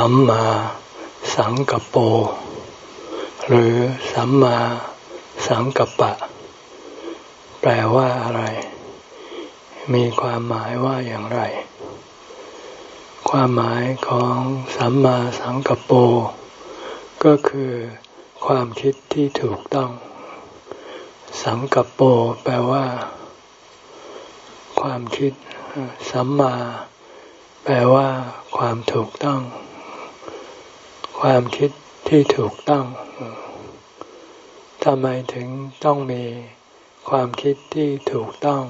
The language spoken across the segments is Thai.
สัมมาสังกปโปหรือสัมมาสังกปะ แปลว่าอะไร มีความหมายว่าอย่างไร ความหมายของสัมมาสังกปโปก็คือความคิดที่ถูกต้อง สังกปโปแปลว่า ความคิด สัมมา แปลว่า ความถูกต้อง ความคิดที่ถูกต้อง ทำไมถึงต้องมีความคิดที่ถูกต้อง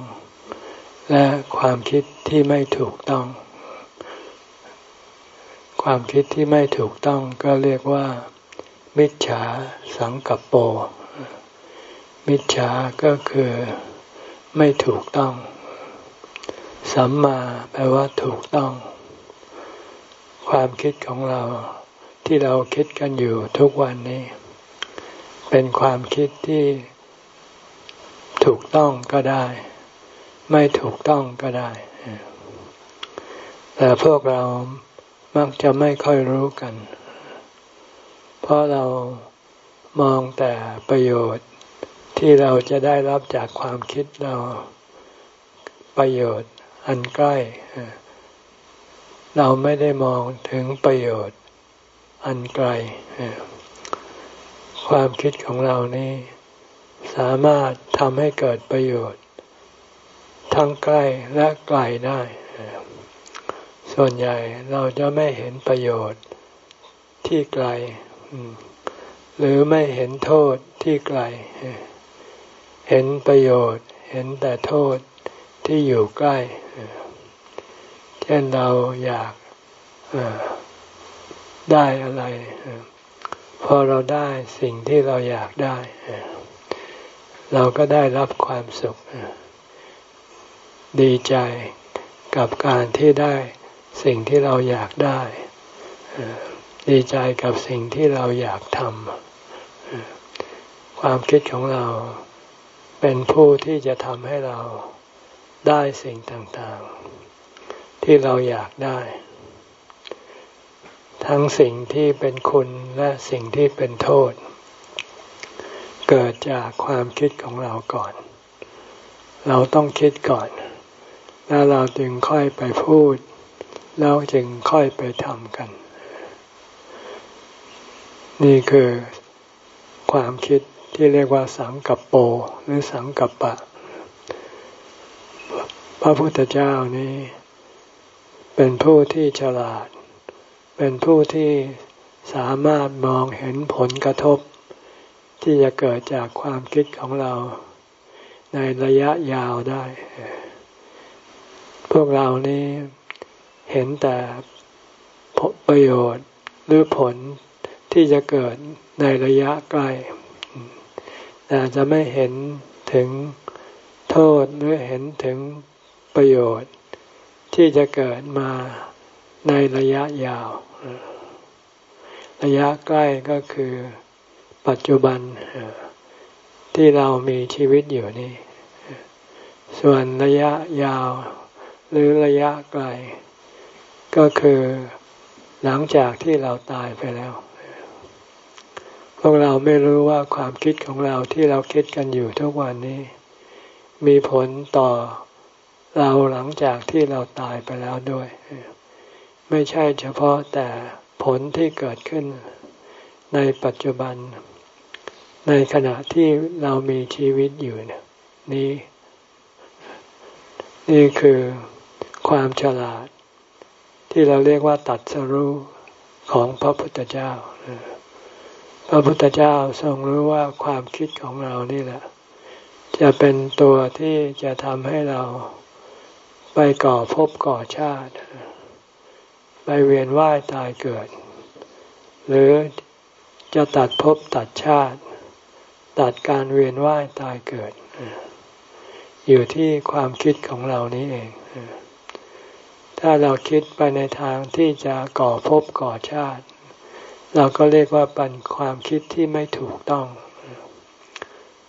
และความคิดที่ไม่ถูกต้อง ความคิดที่ไม่ถูกต้องก็เรียกว่า มิจฉาสังกัปโปมิจฉาก็คือไม่ถูกต้อง สัมมาแปลว่าถูกต้อง ความคิดของเรา ที่เราคิดกันอยู่ทุกวันนี้ เป็นความคิดที่ถูกต้องก็ได้ ไม่ถูกต้องก็ได้ แต่พวกเรามักจะไม่ค่อยรู้กัน เพราะเรามองแต่ประโยชน์ที่เราจะได้รับจากความคิดเราประโยชน์อันใกล้ เราไม่ได้มองถึงประโยชน์ อันไกล ความคิดของเรานี้ สามารถทำให้เกิดประโยชน์ ทั้งใกล้และไกลได้ ส่วนใหญ่เราจะไม่เห็นประโยชน์ที่ไกล หรือไม่เห็นโทษที่ไกล เห็นประโยชน์ เห็นแต่โทษที่อยู่ใกล้ เช่นเราอยาก ได้อะไร พอเราได้สิ่งที่เราอยากได้ เราก็ได้รับความสุข ดีใจกับการที่ได้สิ่งที่เราอยากได้ ดีใจกับสิ่งที่เราอยากทำความคิดของเราเป็นผู้ที่จะทำให้เราได้สิ่งต่างๆ ที่เราอยากได้ ทั้งสิ่งที่เป็นคุณและสิ่งที่เป็นโทษ เกิดจากความคิดของเราก่อน เราต้องคิดก่อน แล้วเราจึงค่อยไปพูด แล้วจึงค่อยไปทำกัน นี่คือความคิดที่เรียกว่าสังกัปโปหรือสังกัปปะ พระพุทธเจ้านี้ เป็นผู้ที่ฉลาด เป็นผู้ที่สามารถมองเห็นผลกระทบ ที่จะเกิดจากความคิดของเรา ในระยะยาวได้ พวกเรานี้เห็นแต่ประโยชน์หรือผลที่จะเกิดในระยะใกล้ แต่จะไม่เห็นถึงโทษหรือเห็นถึงประโยชน์ ที่จะเกิดมา ในระยะยาว ระยะใกล้ก็คือปัจจุบันที่เรามีชีวิตอยู่นี่ ส่วนระยะยาวหรือระยะไกล ก็คือหลังจากที่เราตายไปแล้ว พวกเราไม่รู้ว่าความคิดของเราที่เราคิดกันอยู่ทุกวันนี้ มีผลต่อเราหลังจากที่เราตายไปแล้วด้วย ไม่ใช่เฉพาะแต่ผลที่เกิดขึ้นในปัจจุบัน ในขณะที่เรามีชีวิตอยู่นี้ นี่คือความฉลาด ที่เราเรียกว่าตัดสรู้ของพระพุทธเจ้า พระพุทธเจ้าทรงรู้ว่าความคิดของเรานี่แหละ จะเป็นตัวที่จะทำให้เราไปก่อภพก่อชาติ ไปเวียนว่ายตายเกิด หรือจะตัดภพตัดชาติ ตัดการเวียนว่ายตายเกิด อยู่ที่ความคิดของเรานี้เอง ถ้าเราคิดไปในทางที่จะก่อภพก่อชาติ เราก็เรียกว่าเป็นความคิดที่ไม่ถูกต้อง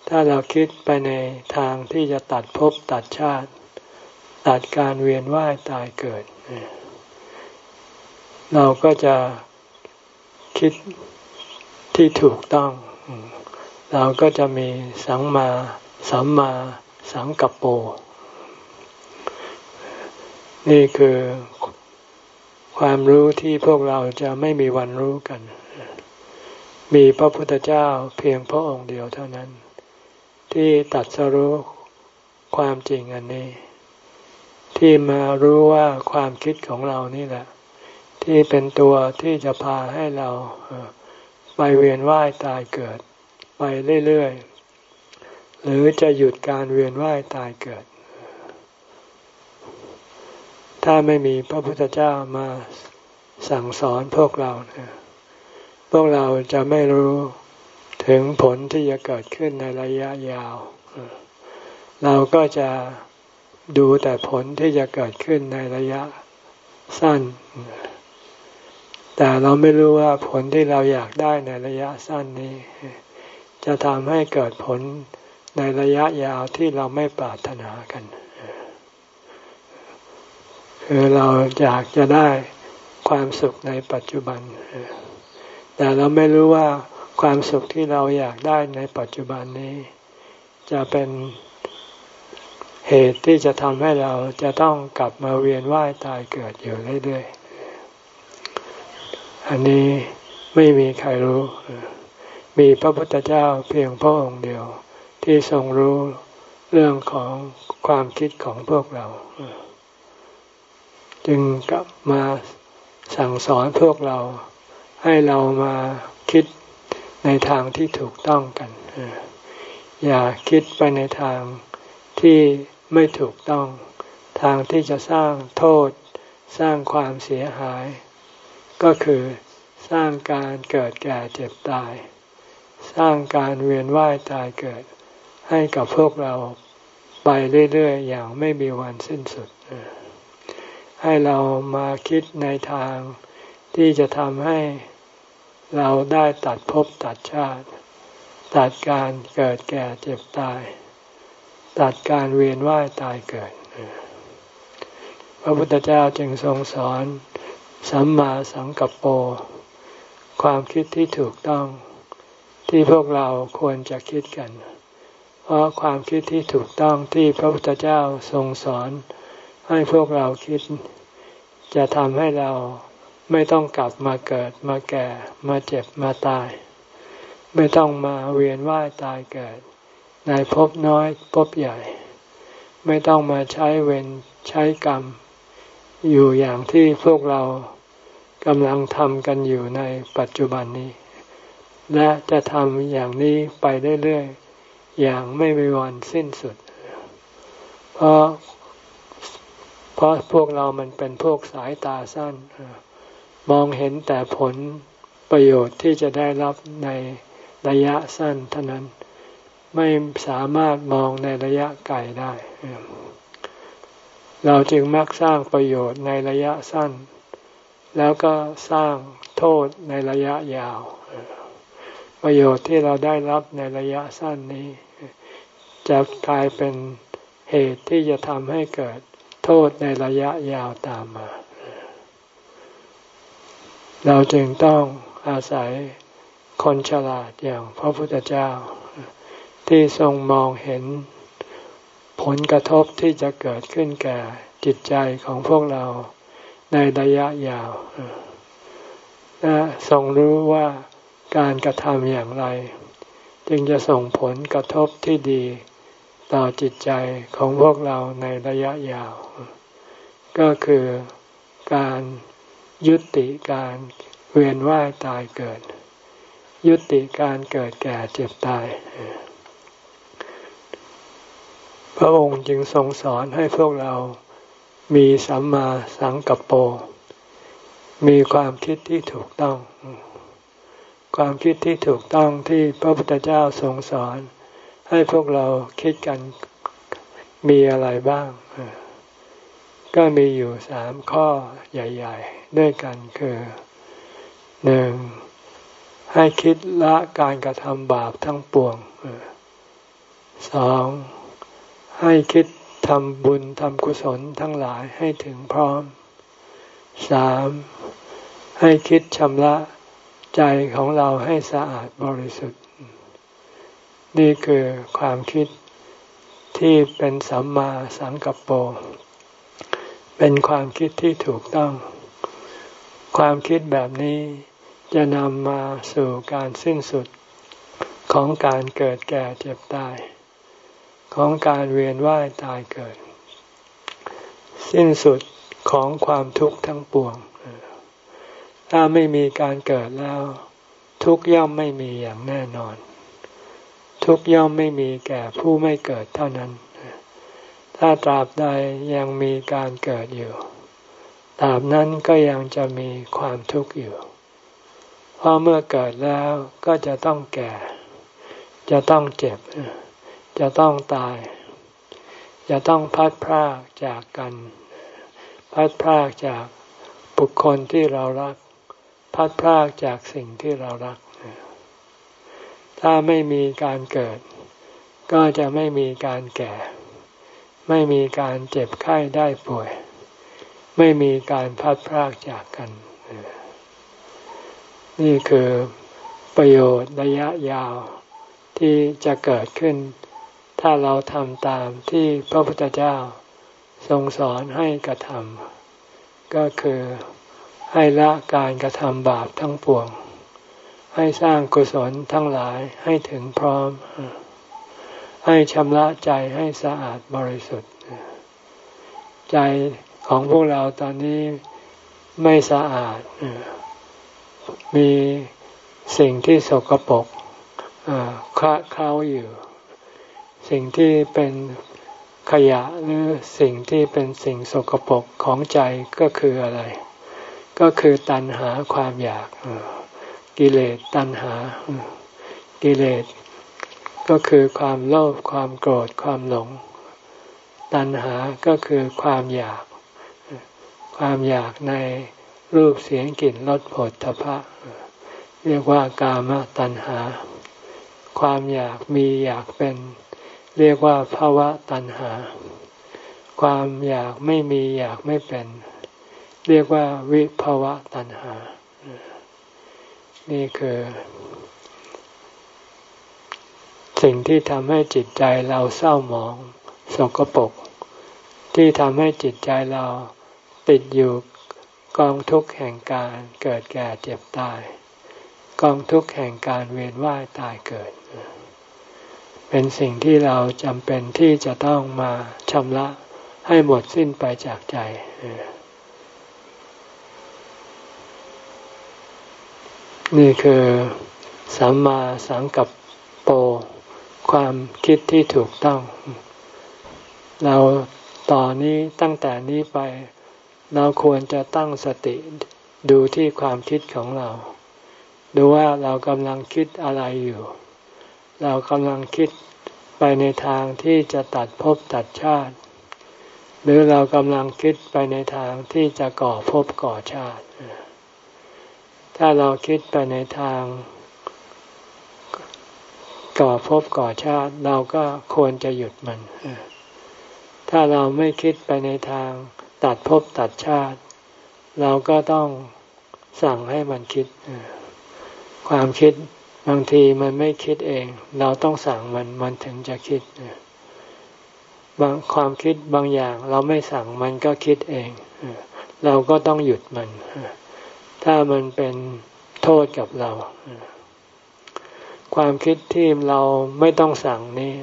ถ้าเราคิดไปในทางที่จะตัดภพตัดชาติ ตัดการเวียนว่ายตายเกิดเเราก็จะคิดที่ถูกต้อง เราก็จะมีสังมาสัมมาสังกัปโป นี่คือความรู้ที่พวกเราจะไม่มีวันรู้กัน มีพระพุทธเจ้าเพียงพระองค์เดียวเท่านั้น ที่ตัดสรู้ความจริงอันนี้ ที่มารู้ว่าความคิดของเรานี่แหละ ที่เป็นตัวที่จะพาให้เราไปเวียนว่ายตายเกิด ไปเรื่อยๆ หรือจะหยุดการเวียนว่ายตายเกิด ถ้าไม่มีพระพุทธเจ้ามาสั่งสอนพวกเราพวกเราจะไม่รู้ถึงผลที่จะเกิดขึ้นในระยะยาว เราก็จะดูแต่ผลที่จะเกิดขึ้นในระยะสั้น แต่เราไม่รู้ว่าผลที่เราอยากได้ในระยะสั้นนี้ จะทำให้เกิดผลในระยะยาวที่เราไม่ปรารถนากัน คือเราอยากจะได้ความสุขในปัจจุบัน แต่เราไม่รู้ว่าความสุขที่เราอยากได้ในปัจจุบันนี้ จะเป็นเหตุที่จะทำให้เราจะต้องกลับมาเวียนว่ายตายเกิดอยู่เรื่อยๆ อันนี้ไม่มีใครรู้ มีพระพุทธเจ้าเพียงพระองค์เดียว ที่ทรงรู้เรื่องของความคิดของพวกเรา จึงกลับมาสั่งสอนพวกเรา ให้เรามาคิดในทางที่ถูกต้องกัน อย่าคิดไปในทางที่ไม่ถูกต้อง ทางที่จะสร้างโทษ สร้างความเสียหาย ก็คือสร้างการเกิดแก่เจ็บตาย สร้างการเวียนว่ายตายเกิด ให้กับพวกเราไปเรื่อยๆอย่างไม่มีวันสิ้นสุด ให้เรามาคิดในทางที่จะทำให้เราได้ตัดภพตัดชาติ ตัดการเกิดแก่เจ็บตาย ตัดการเวียนว่ายตายเกิด พระพุทธเจ้าจึงทรงสอน สัมมาสังกัปโป ความคิดที่ถูกต้องที่พวกเราควรจะคิดกัน เพราะความคิดที่ถูกต้องที่พระพุทธเจ้าทรงสอน ให้พวกเราคิด จะทำให้เราไม่ต้องกลับมาเกิดมาแก่มาเจ็บมาตาย ไม่ต้องมาเวียนว่ายตายเกิด ในภพน้อยภพใหญ่ ไม่ต้องมาใช้เวรใช้กรรม อยู่อย่างที่พวกเรากำลังทำกันอยู่ในปัจจุบันนี้ และจะทำอย่างนี้ไปเรื่อยๆอย่างไม่มีวันสิ้นสุด เพราะเพราะพวกเรามันเป็นพวกสายตาสั้น มองเห็นแต่ผลประโยชน์ที่จะได้รับในระยะสั้นเท่านั้น ไม่สามารถมองในระยะไกลได้ เราจึงมักสร้างประโยชน์ในระยะสั้น แล้วก็สร้างโทษในระยะยาว ประโยชน์ที่เราได้รับในระยะสั้นนี้ จะกลายเป็นเหตุที่จะทำให้เกิดโทษในระยะยาวตามมา เราจึงต้องอาศัยคนฉลาดอย่างพระพุทธเจ้าที่ทรงมองเห็น ผลกระทบที่จะเกิดขึ้นแก่จิตใจของพวกเราในระยะยาวและทรงรู้ว่าการกระทำอย่างไร จึงจะส่งผลกระทบที่ดีต่อจิตใจของพวกเราในระยะยาว ก็คือการยุติการเวียนว่ายตายเกิด ยุติการเกิดแก่เจ็บตาย พระองค์จึงทรงสอนให้พวกเรามีสัมมาสังกัปโป มีความคิดที่ถูกต้อง ความคิดที่ถูกต้องที่พระพุทธเจ้าทรงสอน ให้พวกเราคิดกันมีอะไรบ้าง ก็มีอยู่สามข้อใหญ่ ๆ ด้วยกันคือหนึ่งให้คิดละการกระทำบาปทั้งปวงสอง ให้คิดทำบุญทำกุศลทั้งหลายให้ถึงพร้อมสามให้คิดชำระใจของเราให้สะอาดบริสุทธิ์ นี่คือความคิดที่เป็นสัมมาสังกัปโป เป็นความคิดที่ถูกต้อง ความคิดแบบนี้จะนำมาสู่การสิ้นสุดของการเกิดแก่เจ็บตาย ของการเวียนว่ายตายเกิด สิ้นสุดของความทุกข์ทั้งปวง ถ้าไม่มีการเกิดแล้ว ทุกย่อมไม่มีอย่างแน่นอน ทุกย่อมไม่มีแก่ผู้ไม่เกิดเท่านั้น ถ้าตราบใดยังมีการเกิดอยู่ตราบนั้นก็ยังจะมีความทุกข์อยู่ เพราะเมื่อเกิดแล้วก็จะต้องแก่ จะต้องเจ็บ จะต้องตาย จะต้องพัดพรากจากกัน พัดพรากจากบุคคลที่เรารัก พัดพรากจากสิ่งที่เรารัก ถ้าไม่มีการเกิด ก็จะไม่มีการแก่ ไม่มีการเจ็บไข้ได้ป่วย ไม่มีการพัดพรากจากกัน นี่คือประโยชน์ระยะยาวที่จะเกิดขึ้น ถ้าเราทำตามที่พระพุทธเจ้า ทรงสอนให้กระทำก็คือให้ละการกระทำบาปทั้งปวง ให้สร้างกุศลทั้งหลายให้ถึงพร้อม ให้ชำระใจให้สะอาดบริสุทธิ์ ใจของพวกเราตอนนี้ไม่สะอาด มีสิ่งที่สกปรกคละเคล้าอยู่ สิ่งที่เป็นขยะหรือสิ่งที่เป็นสิ่งสกปรกของใจก็คืออะไร ก็คือตัณหาความอยาก กิเลสตัณหา กิเลส ก็คือความโลภความโกรธความหลง ตัณหาก็คือความอยาก ความอยากในรูปเสียงกลิ่นรสผลทพะ เรียกว่ากามตัณหา ความอยากมีอยากเป็น เรียกว่าภาวะตัณหา ความอยากไม่มีอยากไม่เป็น เรียกว่าวิภาวะตัณหา นี่คือ สิ่งที่ทำให้จิตใจเราเศร้าหมองสกปรกที่ทำให้จิตใจเราติดอยู่กองทุกข์แห่งการเกิดแก่เจ็บตาย กองทุกข์แห่งการเวียนว่ายตายเกิด เป็นสิ่งที่เราจำเป็นที่จะต้องมาชำระให้หมดสิ้นไปจากใจ นี่คือสัมมาสังกัปโป ความคิดที่ถูกต้อง เราต่อนนี้ตั้งแต่นี้ไป เราควรจะตั้งสติดูที่ความคิดของเรา ดูว่าเรากำลังคิดอะไรอยู่ เรากำลังคิดไปในทางที่จะตัดภพตัดชาติ หรือเรากำลังคิดไปในทางที่จะก่อภพก่อชาติ ถ้าเราคิดไปในทาง ก่อภพก่อชาติ เราก็ควรจะหยุดมัน ถ้าเราไม่คิดไปในทางตัดภพตัดชาติ เราก็ต้องสั่งให้มันคิด ความคิด บางทีมันไม่คิดเอง เราต้องสั่งมันมันถึงจะคิดบางความคิดบางอย่าง เราไม่สั่งมันก็คิดเองเราก็ต้องหยุดมัน ถ้ามันเป็นโทษกับเรา ความคิดที่เราไม่ต้องสั่งนี่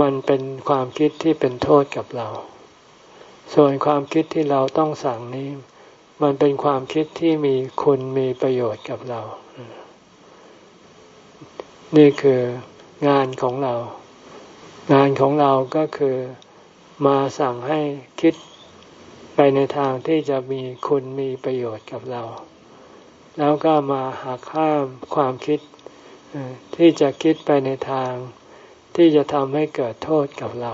มันเป็นความคิดที่เป็นโทษกับเรา ส่วนความคิดที่เราต้องสั่งนี้ มันเป็นความคิดที่มีคุณมีประโยชน์กับเรา นี่คืองานของเรา งานของเราก็คือมาสั่งให้คิดไปในทางที่จะมีคุณมีประโยชน์กับเรา แล้วก็มาหักข้ามความคิดที่จะคิดไปในทางที่จะทำให้เกิดโทษกับเรา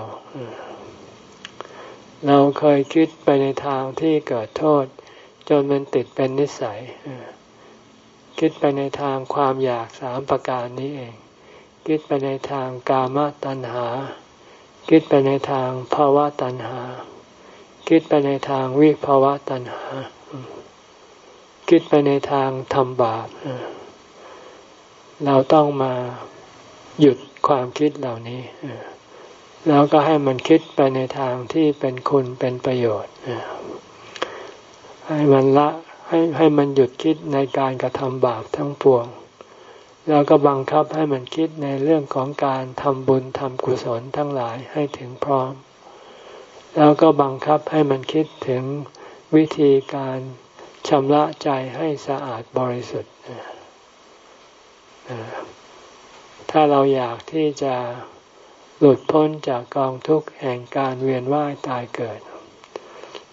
เราเคยคิดไปในทางที่เกิดโทษ จนมันติดเป็นนิสัย คิดไปในทางความอยากสามประการนี้เอง คิดไปในทางกามตัณหา คิดไปในทางภาวะตัณหา คิดไปในทางวิภาวะตัณหา คิดไปในทางทำบาปเราต้องมาหยุดความคิดเหล่านี้แล้วก็ให้มันคิดไปในทางที่เป็นคุณเป็นประโยชน์ให้มันละ ให้ให้มันหยุดคิดในการกระทำบาปทั้งปวง แล้วก็บังคับให้มันคิดในเรื่องของการทำบุญทำกุศลทั้งหลายให้ถึงพร้อม แล้วก็บังคับให้มันคิดถึงวิธีการชำระใจให้สะอาดบริสุทธิ์ ถ้าเราอยากที่จะหลุดพ้นจากกองทุกข์แห่งการเวียนว่ายตายเกิด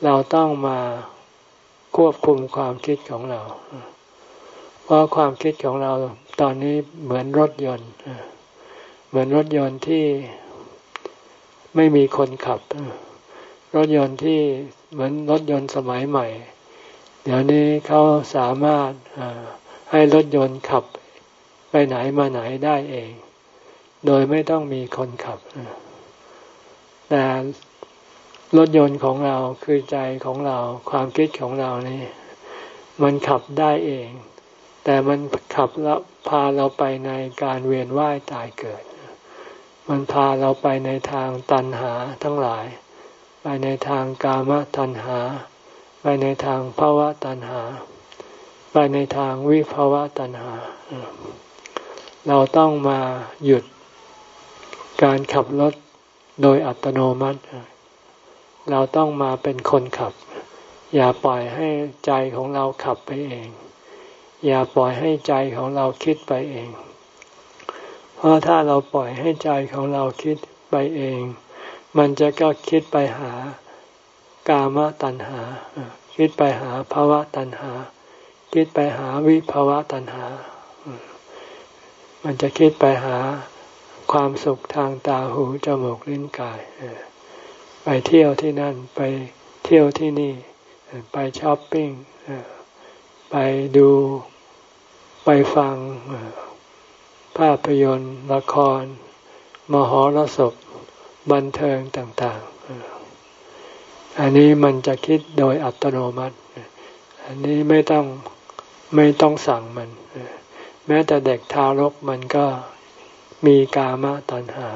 เราต้องมา ควบคุมความคิดของเรา เพราะความคิดของเราตอนนี้เหมือนรถยนต์ เหมือนรถยนต์ที่ไม่มีคนขับ รถยนต์ที่เหมือนรถยนต์สมัยใหม่ เดี๋ยวนี้เขาสามารถให้รถยนต์ขับไปไหนมาไหนได้เอง โดยไม่ต้องมีคนขับแต่ รถยนต์ของเราคือใจของเราความคิดของเรานี่ มันขับได้เอง แต่มันขับแล้วพาเราไปในการเวียนว่ายตายเกิด มันพาเราไปในทางตัณหาทั้งหลาย ไปในทางกามตัณหา ไปในทางภาวะตัณหา ไปในทางวิภาวะตัณหา เราต้องมาหยุดการขับรถโดยอัตโนมัติ เราต้องมาเป็นคนขับ อย่าปล่อยให้ใจของเราขับไปเอง อย่าปล่อยให้ใจของเราคิดไปเอง เพราะถ้าเราปล่อยให้ใจของเราคิดไปเอง มันจะก็คิดไปหากามตัณหา คิดไปหาภาวะตัณหา คิดไปหาวิภาวะตัณหา มันจะคิดไปหาความสุขทางตาหูจมูกลิ้นกาย ไปเที่ยวที่นั่นไปเที่ยวที่นี่ ไปช้อปปิ้งไปดูไปฟังภาพยนตร์ ละคร มหรสพบันเทิงต่าง ๆ อันนี้มันจะคิดโดยอัตโนมัติ อันนี้ไม่ต้องไม่ต้องสั่งมัน แม้แต่เด็กทารกมันก็มีกามตัณหา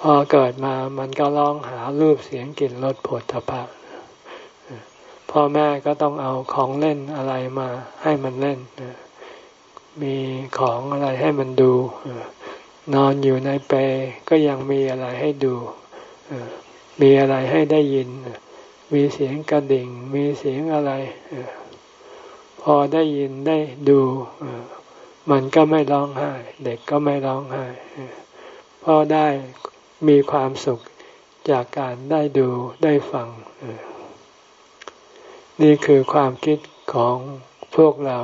พอเกิดมามันก็ร้องหารูปเสียงกลิ่นรสผลตภะพ่อแม่ก็ต้องเอาของเล่นอะไรมาให้มันเล่น มีของอะไรให้มันดู นอนอยู่ในเปก็ยังมีอะไรให้ดู มีอะไรให้ได้ยิน มีเสียงกระดิ่ง มีเสียงอะไร พอได้ยินได้ดูมันก็ไม่ร้องไห้ เด็กก็ไม่ร้องไห้พราะได้ มีความสุขจากการได้ดูได้ฟัง นี่คือความคิดของพวกเรา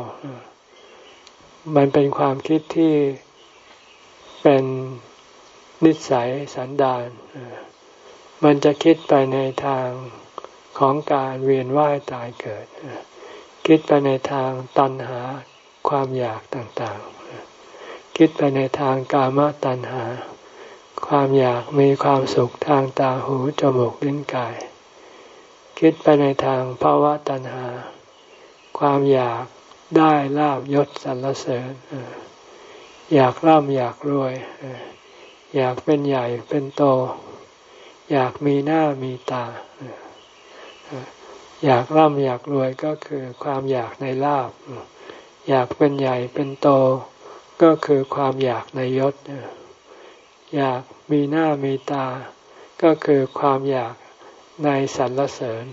มันเป็นความคิดที่เป็นนิสัยสันดาน มันจะคิดไปในทางของการเวียนว่ายตายเกิด คิดไปในทางตัณหาความอยากต่างๆ คิดไปในทางกามตัณหา ความอยากมีความสุขทางตาหูจมูกลิ้นกาย คิดไปในทางภาวะตัณหา ความอยากได้ลาบยศสรรเสริญ อยากร่ำอยากรวย อยากเป็นใหญ่เป็นโต อยากมีหน้ามีตา อยากร่ำอยากรวยก็คือความอยากในลาบ อยากเป็นใหญ่เป็นโต ก็คือความอยากในยศ อยากมีหน้ามีตา ก็คือความอยากในสรรเสริญ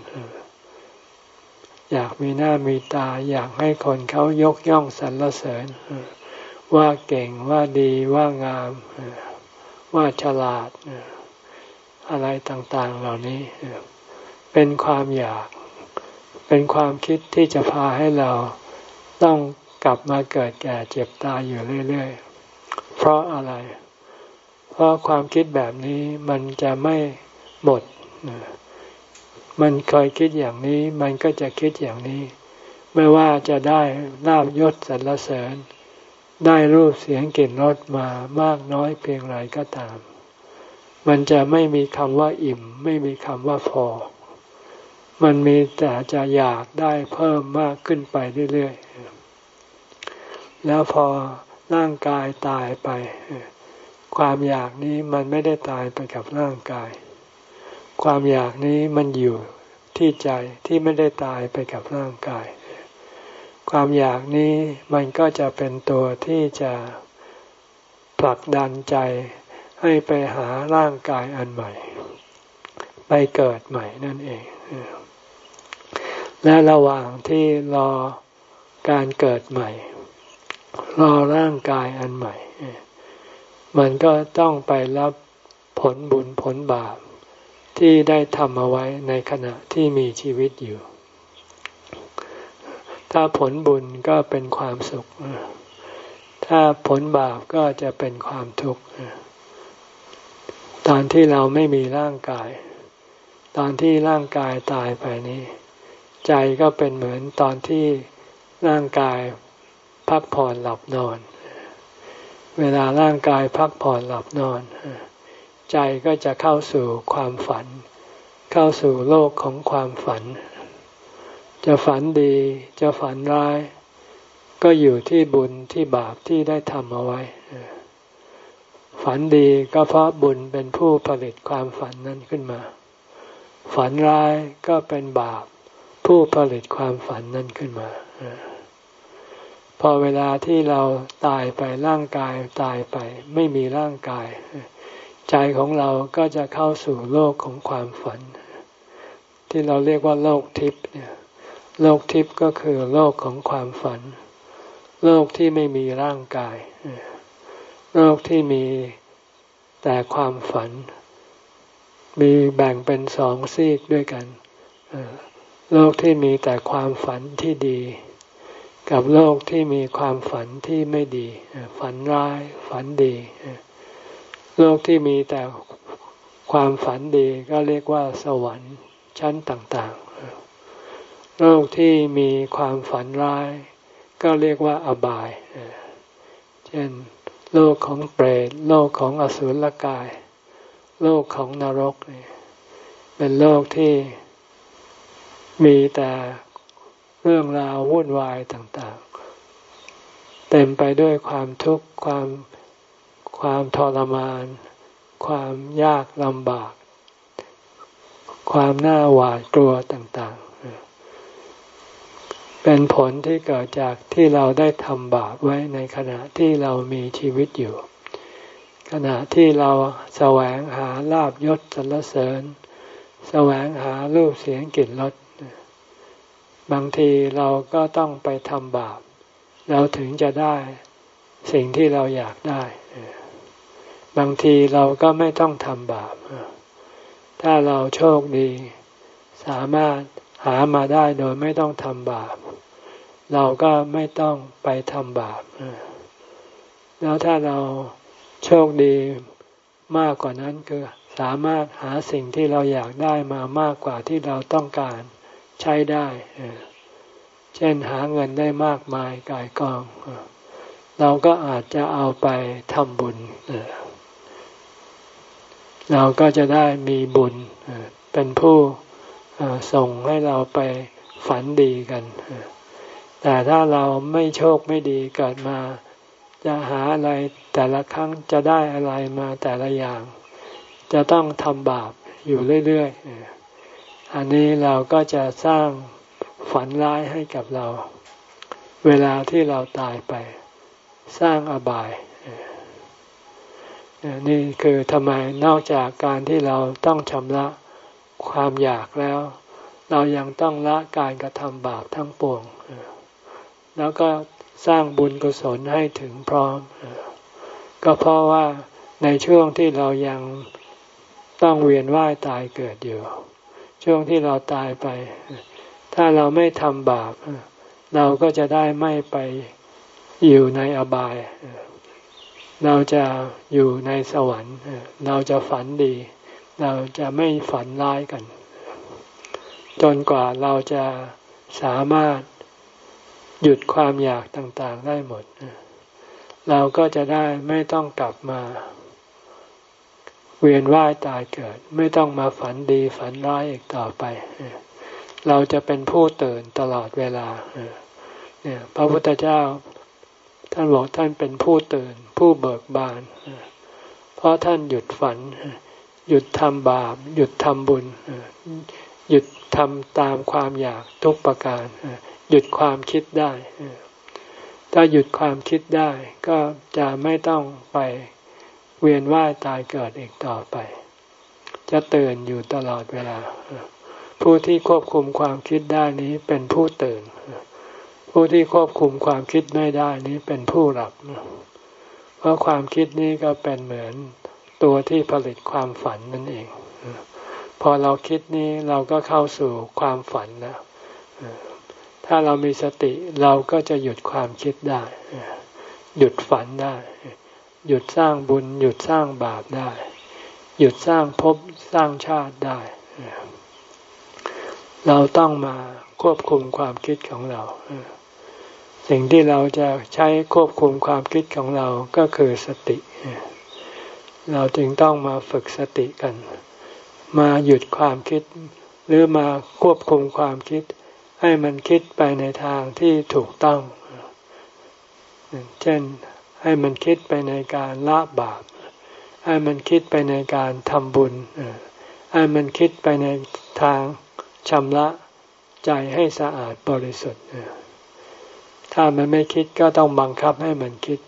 อยากมีหน้ามีตา อยากให้คนเขายกย่องสรรเสริญ ว่าเก่งว่าดีว่างาม ว่าฉลาด อะไรต่างๆเหล่านี้ เป็นความอยาก เป็นความคิดที่จะพาให้เราต้องกลับมาเกิดแก่เจ็บตายอยู่เรื่อย ๆ เพราะอะไร เพราะความคิดแบบนี้มันจะไม่หมด มันเคยคิดอย่างนี้ มันก็จะคิดอย่างนี้ ไม่ว่าจะได้ลาบยศสรรเสริญ ได้รูปเสียงกลิ่นรสมามากน้อยเพียงไรก็ตาม มันจะไม่มีคำว่าอิ่ม ไม่มีคำว่าพอมมันมีแต่จะอยากได้เพิ่มมากขึ้นไปเรื่อยๆ แล้วพอร่างกายตายไป ความอยากนี้มันไม่ได้ตายไปกับร่างกาย ความอยากนี้มันอยู่ที่ใจที่ไม่ได้ตายไปกับร่างกาย ความอยากนี้มันก็จะเป็นตัวที่จะผลักดันใจให้ไปหาร่างกายอันใหม่ ไปเกิดใหม่นั่นเอง และระหว่างที่รอการเกิดใหม่ รอร่างกายอันใหม่ มันก็ต้องไปรับผลบุญผลบาปที่ได้ทำเอาไว้ในขณะที่มีชีวิตอยู่ ถ้าผลบุญก็เป็นความสุข ถ้าผลบาปก็จะเป็นความทุกข์ ตอนที่เราไม่มีร่างกาย ตอนที่ร่างกายตายไปนี้ ใจก็เป็นเหมือนตอนที่ร่างกายพักผ่อนหลับนอน เวลาร่างกายพักผ่อนหลับนอน ใจก็จะเข้าสู่ความฝัน เข้าสู่โลกของความฝัน จะฝันดีจะฝันร้าย ก็อยู่ที่บุญที่บาปที่ได้ทำเอาไว้ ฝันดีก็เพราะบุญเป็นผู้ผลิตความฝันนั้นขึ้นมา ฝันร้ายก็เป็นบาปผู้ผลิตความฝันนั้นขึ้นมา พอเวลาที่เราตายไปร่างกายตายไป ไม่มีร่างกาย ใจของเราก็จะเข้าสู่โลกของความฝัน ที่เราเรียกว่าโลกทิพย์เนี่ยโลกทิพย์ก็คือโลกของความฝัน โลกที่ไม่มีร่างกาย โลกที่มีแต่ความฝัน มีแบ่งเป็นสองซีกด้วยกัน โลกที่มีแต่ความฝันที่ดี กับโลกที่มีความฝันที่ไม่ดี ฝันร้าย ฝันดี โลกที่มีแต่ความฝันดีก็เรียกว่าสวรรค์ชั้นต่างๆ โลกที่มีความฝันร้าย ก็เรียกว่าอบาย เช่น โลกของเปรต โลกของอสุรกาย โลกของนรก เป็นโลกที่มีแต่ เรื่องราววุ่นวายต่างๆ เต็มไปด้วยความทุกข์ความความทรมาน ความยากลำบาก ความน่าหวาดกลัวต่างๆ เป็นผลที่เกิดจากที่เราได้ทำบาปไว้ในขณะที่เรามีชีวิตอยู่ ขณะที่เราแสวงหาลาบยศสรรเสริญ แสวงหารูปเสียงกลิ่นรส บางทีเราก็ต้องไปทำบาป เราถึงจะได้สิ่งที่เราอยากได้ บางทีเราก็ไม่ต้องทำบาป ถ้าเราโชคดี สามารถหามาได้โดยไม่ต้องทำบาป เราก็ไม่ต้องไปทำบาป แล้วถ้าเราโชคดีมากกว่านั้นคือสามารถหาสิ่งที่เราอยากได้มามากกว่าที่เราต้องการ ใช้ได้ เช่นหาเงินได้มากมายกายกอง เราก็อาจจะเอาไปทำบุญ เราก็จะได้มีบุญ เป็นผู้ส่งให้เราไปฝันดีกัน แต่ถ้าเราไม่โชคไม่ดีเกิดมาจะหาอะไรแต่ละครั้งจะได้อะไรมาแต่ละอย่าง จะต้องทำบาปอยู่เรื่อยๆ อันนี้เราก็จะสร้างฝันร้ายให้กับเรา เวลาที่เราตายไป สร้างอบาย นี่คือทำไมนอกจากการที่เราต้องชำระความอยากแล้ว เรายังต้องละการกระทำบาปทั้งปวง แล้วก็สร้างบุญกุศลให้ถึงพร้อม ก็เพราะว่าในช่วงที่เรายังต้องเวียนว่ายตายเกิดอยู่ ช่วงที่เราตายไป ถ้าเราไม่ทำบาป เราก็จะได้ไม่ไปอยู่ในอบาย เราจะอยู่ในสวรรค์ เราจะฝันดี เราจะไม่ฝันร้ายกัน จนกว่าเราจะสามารถหยุดความอยากต่างๆได้หมด เราก็จะได้ไม่ต้องกลับมา เวียนว่ายตายเกิด ไม่ต้องมาฝันดีฝันร้ายอีกต่อไป เราจะเป็นผู้ตื่นตลอดเวลาเนี่ยพระพุทธเจ้า ท่านบอกท่านเป็นผู้ตื่น ผู้เบิกบาน เพราะท่านหยุดฝัน หยุดทำบาป หยุดทำบุญ หยุดทำตามความอยากทุกประการ หยุดความคิดได้ ถ้าหยุดความคิดได้ก็จะไม่ต้องไป เวียนว่ายตายเกิดอีกต่อไป จะตื่นอยู่ตลอดเวลา ผู้ที่ควบคุมความคิดได้นี้เป็นผู้ตื่น ผู้ที่ควบคุมความคิดไม่ได้นี้เป็นผู้หลับ เพราะความคิดนี้ก็เป็นเหมือนตัวที่ผลิตความฝันนั่นเอง พอเราคิดนี้เราก็เข้าสู่ความฝันแล้วถ้าเรามีสติเราก็จะหยุดความคิดได้ หยุดฝันได้ หยุดสร้างบุญ หยุดสร้างบาปได้ หยุดสร้างภพสร้างชาติได้ เราต้องมาควบคุมความคิดของเรา สิ่งที่เราจะใช้ควบคุมความคิดของเราก็คือสติ เราจึงต้องมาฝึกสติกัน มาหยุดความคิด หรือมาควบคุมความคิด ให้มันคิดไปในทางที่ถูกต้อง เช่น ให้มันคิดไปในการละบาป ให้มันคิดไปในการทำบุญ ให้มันคิดไปในทางชำระใจให้สะอาดบริสุทธิ์ ถ้ามันไม่คิดก็ต้องบังคับให้มันคิด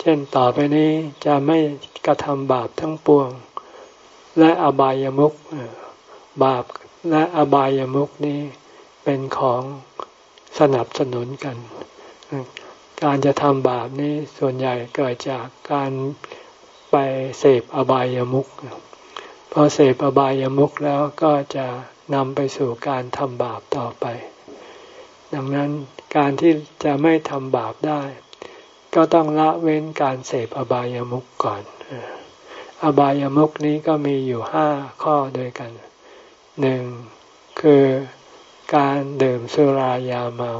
เช่นต่อไปนี้จะไม่กระทำบาปทั้งปวง และอบายามุขบาปและอบายามุขนี้เป็นของสนับสนุนกัน การจะทำบาปนี้ส่วนใหญ่เกิดจากการไปเสพอบายามุขพอเสพอบายามุขแล้วก็จะนำไปสู่การทำบาปต่อไป ดังนั้นการที่จะไม่ทำบาปได้ ก็ต้องละเว้นการเสพอบายามุขก่อน อบายามุขนี้ก็มีอยู่ห้าข้อด้วยกันหนึ่งคือการดื่มสุรายาเมา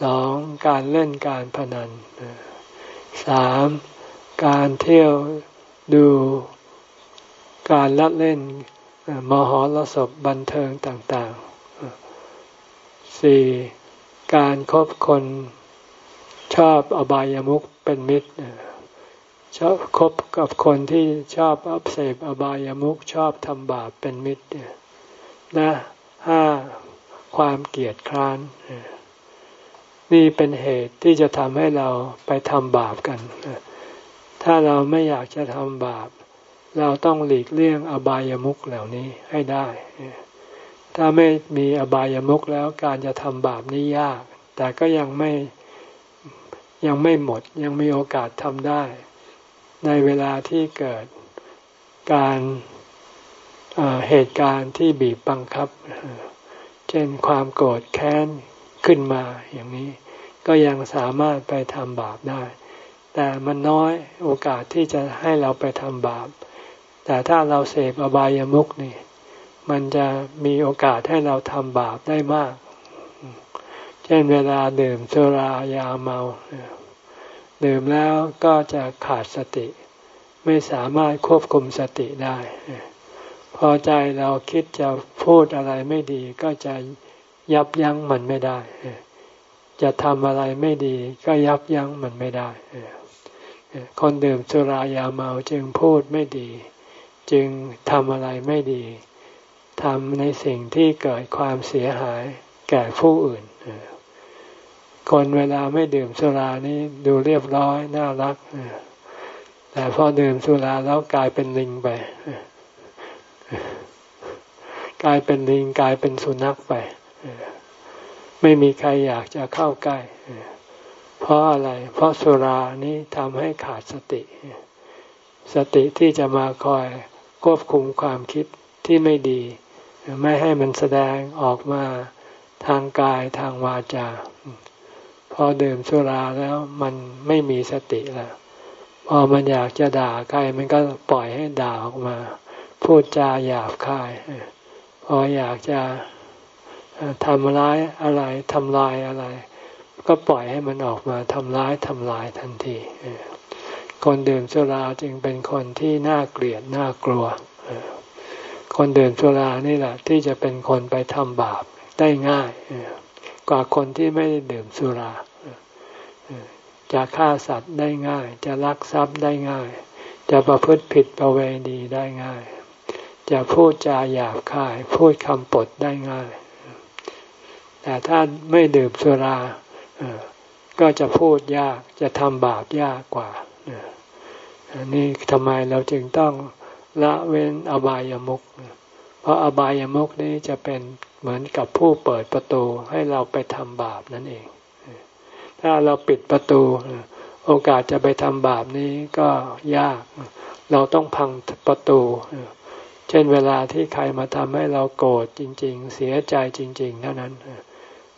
สองการเล่นการพนันสามการเที่ยวดูการลัดเล่นมหรสพบันเทิงต่างๆสี่การครบคนชอบอบายามุขเป็นมิตรชอบคบกับคนที่ชอบอับเสบอบายามุขชอบทำบาปเป็นมิตรนะห้าความเกลียดคร้าน นี่เป็นเหตุที่จะทำให้เราไปทำบาปกัน ถ้าเราไม่อยากจะทำบาป เราต้องหลีกเลี่ยงอบายามุขเหล่านี้ให้ได้ ถ้าไม่มีอบายามุขแล้วการจะทำบาปนี้ยาก แต่ก็ยังไม่ยังไม่หมดยังมีโอกาสทำได้ ในเวลาที่เกิดการเหตุการณ์ที่บีบบังคับ เช่นความโกรธแค้นขึ้นมาอย่างนี้ ก็ยังสามารถไปทำบาปได้ แต่มันน้อยโอกาสที่จะให้เราไปทำบาป แต่ถ้าเราเสพอบายามุขนี่ มันจะมีโอกาสให้เราทำบาปได้มาก เช่นเวลาดื่มสุรายาเมา ดื่มแล้วก็จะขาดสติ ไม่สามารถควบคุมสติได้ พอใจเราคิดจะพูดอะไรไม่ดีก็จะยับยั้งมันไม่ได้ จะทำอะไรไม่ดีก็ยับยั้งมันไม่ได้คนดื่มสุรายาเมาจึงพูดไม่ดี จึงทำอะไรไม่ดีทำในสิ่งที่เกิดความเสียหายแก่ผู้อื่น คนเวลาไม่ดื่มสุรานี่ดูเรียบร้อยน่ารัก แต่พอดื่มสุราแล้วกลายเป็นลิงไป กลายเป็นลิงกลายเป็นสุนัขไป ไม่มีใครอยากจะเข้าใกล้ เพราะอะไร เพราะสุรานี้ทำให้ขาดสติ สติที่จะมาคอยควบคุมความคิดที่ไม่ดี ไม่ให้มันแสดงออกมาทางกายทางวาจา พอดื่มสุราแล้วมันไม่มีสติแล้ว พอมันอยากจะด่าใครมันก็ปล่อยให้ด่าออกมา พูดจาหยาบคาย พออยากจะ ทำร้ายอะไรทำลายอะไร ก็ปล่อยให้มันออกมาทำร้ายทำลายทันที คนดื่มสุราจึงเป็นคนที่น่าเกลียดน่ากลัว คนดื่มสุรานี่แหละ ที่จะเป็นคนไปทำบาปได้ง่ายกว่าคนที่ไม่ได้ดื่มสุราจะฆ่าสัตว์ได้ง่าย จะลักทรัพย์ได้ง่าย จะประพฤติผิดประเวณีได้ง่าย จะพูดจาหยาบคาย พูดคำปดได้ง่าย แต่ถ้าไม่ดื่มสุราก็จะพูดยากจะทำบาปยากกว่านี่ทำไมเราจึงต้องละเว้นอบายามุขเพราะอบายามุขนี้จะเป็นเหมือนกับผู้เปิดประตูให้เราไปทำบาปนั่นเอง ถ้าเราปิดประตู โอกาสจะไปทำบาปนี้ก็ยาก เราต้องพังประตู เช่นเวลาที่ใครมาทำให้เราโกรธจริง ๆ เสียใจจริง ๆ เท่านั้น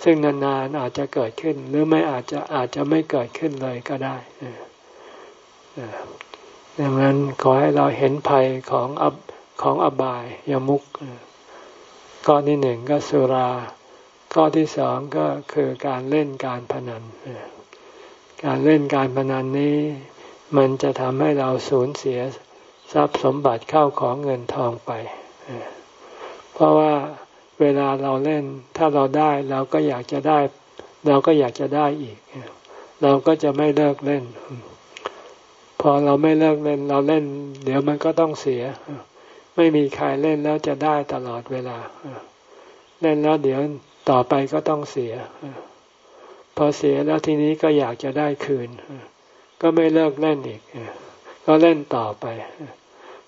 ซึ่งนานๆอาจจะเกิดขึ้น หรือไม่อาจจะอาจจะไม่เกิดขึ้นเลยก็ได้ดังนั้นขอให้เราเห็นภัยของอบของอบายยมุกข้อที่หนึ่งก็สุรา ข้อที่สองก็คือการเล่นการพนัน การเล่นการพนันนี้ มันจะทำให้เราสูญเสียทรัพย์สมบัติเข้าของเงินทองไป เพราะว่า เวลาเราเล่น ถ้าเราได้เราก็อยากจะได้ เราก็อยากจะได้อีก เราก็จะไม่เลิกเล่น พอเราไม่เลิกเล่น เราเล่น เดี๋ยวมันก็ต้องเสีย ไม่มีใครเล่นแล้วจะได้ตลอดเวลา เล่นแล้วเดี๋ยวต่อไปก็ต้องเสีย พอเสียแล้วทีนี้ก็อยากจะได้คืน ก็ไม่เลิกเล่นอีก ก็เล่นต่อไป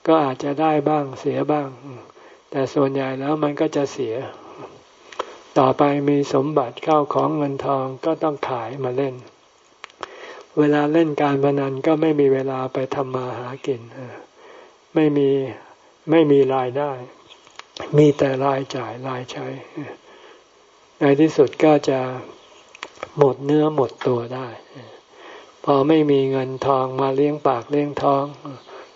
ก็อาจจะได้บ้างเสียบ้าง แต่ส่วนใหญ่แล้วมันก็จะเสีย ต่อไปมีสมบัติเข้าของเงินทองก็ต้องขายมาเล่น เวลาเล่นการพนันก็ไม่มีเวลาไปทำมาหากินไม่มีไม่มีรายได้ มีแต่รายจ่ายรายใช้ในที่สุดก็จะหมดเนื้อหมดตัวได้ พอไม่มีเงินทองมาเลี้ยงปากเลี้ยงท้อง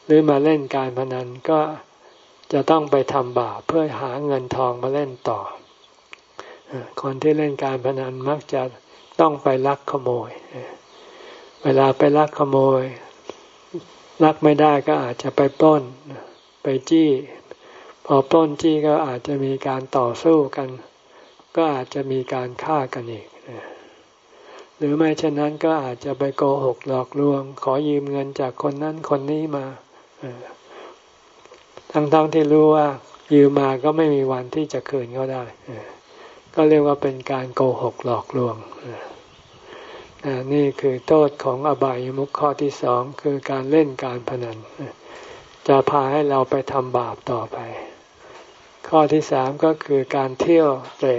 หรือมาเล่นการพนันก็ จะต้องไปทำบาปเพื่อหาเงินทองมาเล่นต่อ คนที่เล่นการพนันมักจะต้องไปลักขโมย เวลาไปลักขโมย ลักไม่ได้ก็อาจจะไปปล้น ไปจี้ พอปล้นจี้ก็อาจจะมีการต่อสู้กัน ก็อาจจะมีการฆ่ากันอีกหรือไม่เช่นนั้นก็อาจจะไปโกหกหลอกลวง ขอยืมเงินจากคนนั้นคนนี้มา ทั้งๆทที่รู้ว่ายืมมาก็ไม่มีวันที่จะคืนเขาได้ ก็เรียกว่าเป็นการโกหกหลอกลวง นี่คือโทษของอบายมุขข้อที่สองคือการเล่นการพนัน จะพาให้เราไปทำบาปต่อไป ข้อที่สามก็คือการเที่ยวเตะ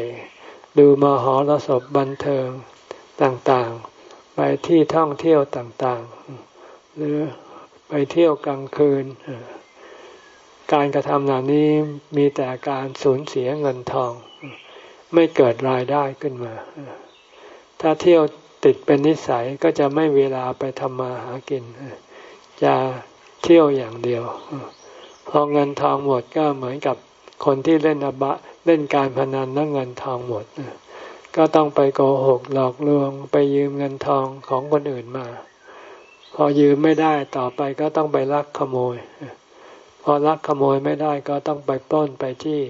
ดูมหรสพบันเทิงต่างๆ ไปที่ท่องเที่ยวต่างๆ หรือไปเที่ยวกลางคืน การกระทำเหล่านี้มีแต่การสูญเสียเงินทอง ไม่เกิดรายได้ขึ้นมา ถ้าเที่ยวติดเป็นนิสัยก็จะไม่เวลาไปทำมาหากิน จะเที่ยวอย่างเดียว พอเงินทองหมดก็เหมือนกับคนที่เล่นอบะเล่นการพนันแล้วเงินทองหมด ก็ต้องไปโกหกหลอกลวง ไปยืมเงินทองของคนอื่นมา พอยืมไม่ได้ต่อไปก็ต้องไปลักขโมย พอลักขโมยไม่ได้ก็ต้องไปปล้นไปที่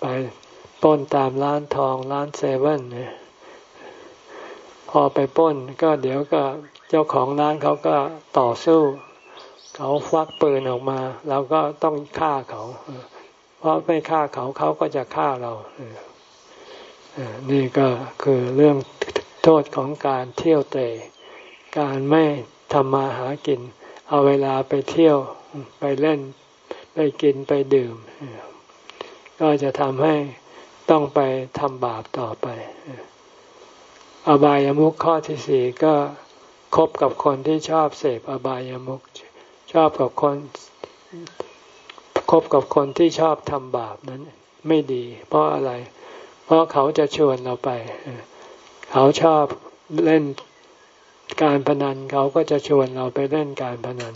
ไปปล้นตามร้านทองร้านเซเว่นพอไปป้นก็เดี๋ยวก็เจ้าของร้านเขาก็ต่อสู้ เขาฟักปืนออกมาเราก็ต้องฆ่าเขา เพราะไม่ฆ่าเขาเขาก็จะฆ่าเรานี่ก็คือเรื่องโทษของการเที่ยวเตะการไม่ทำมาหากิน เอาเวลาไปเที่ยวไปเล่น ไปกินไปดื่ม ก็จะทำให้ต้องไปทำบาปต่อไปอบายามุขข้อที่สี่ก็คบกับคนที่ชอบเสพอบายามุขชอบกับคนคบกับคนที่ชอบทำบาปนั้น ไม่ดี เพราะอะไร เพราะเขาจะชวนเราไป เขาชอบเล่น การพนันเขาก็จะชวนเราไปเล่นการพนัน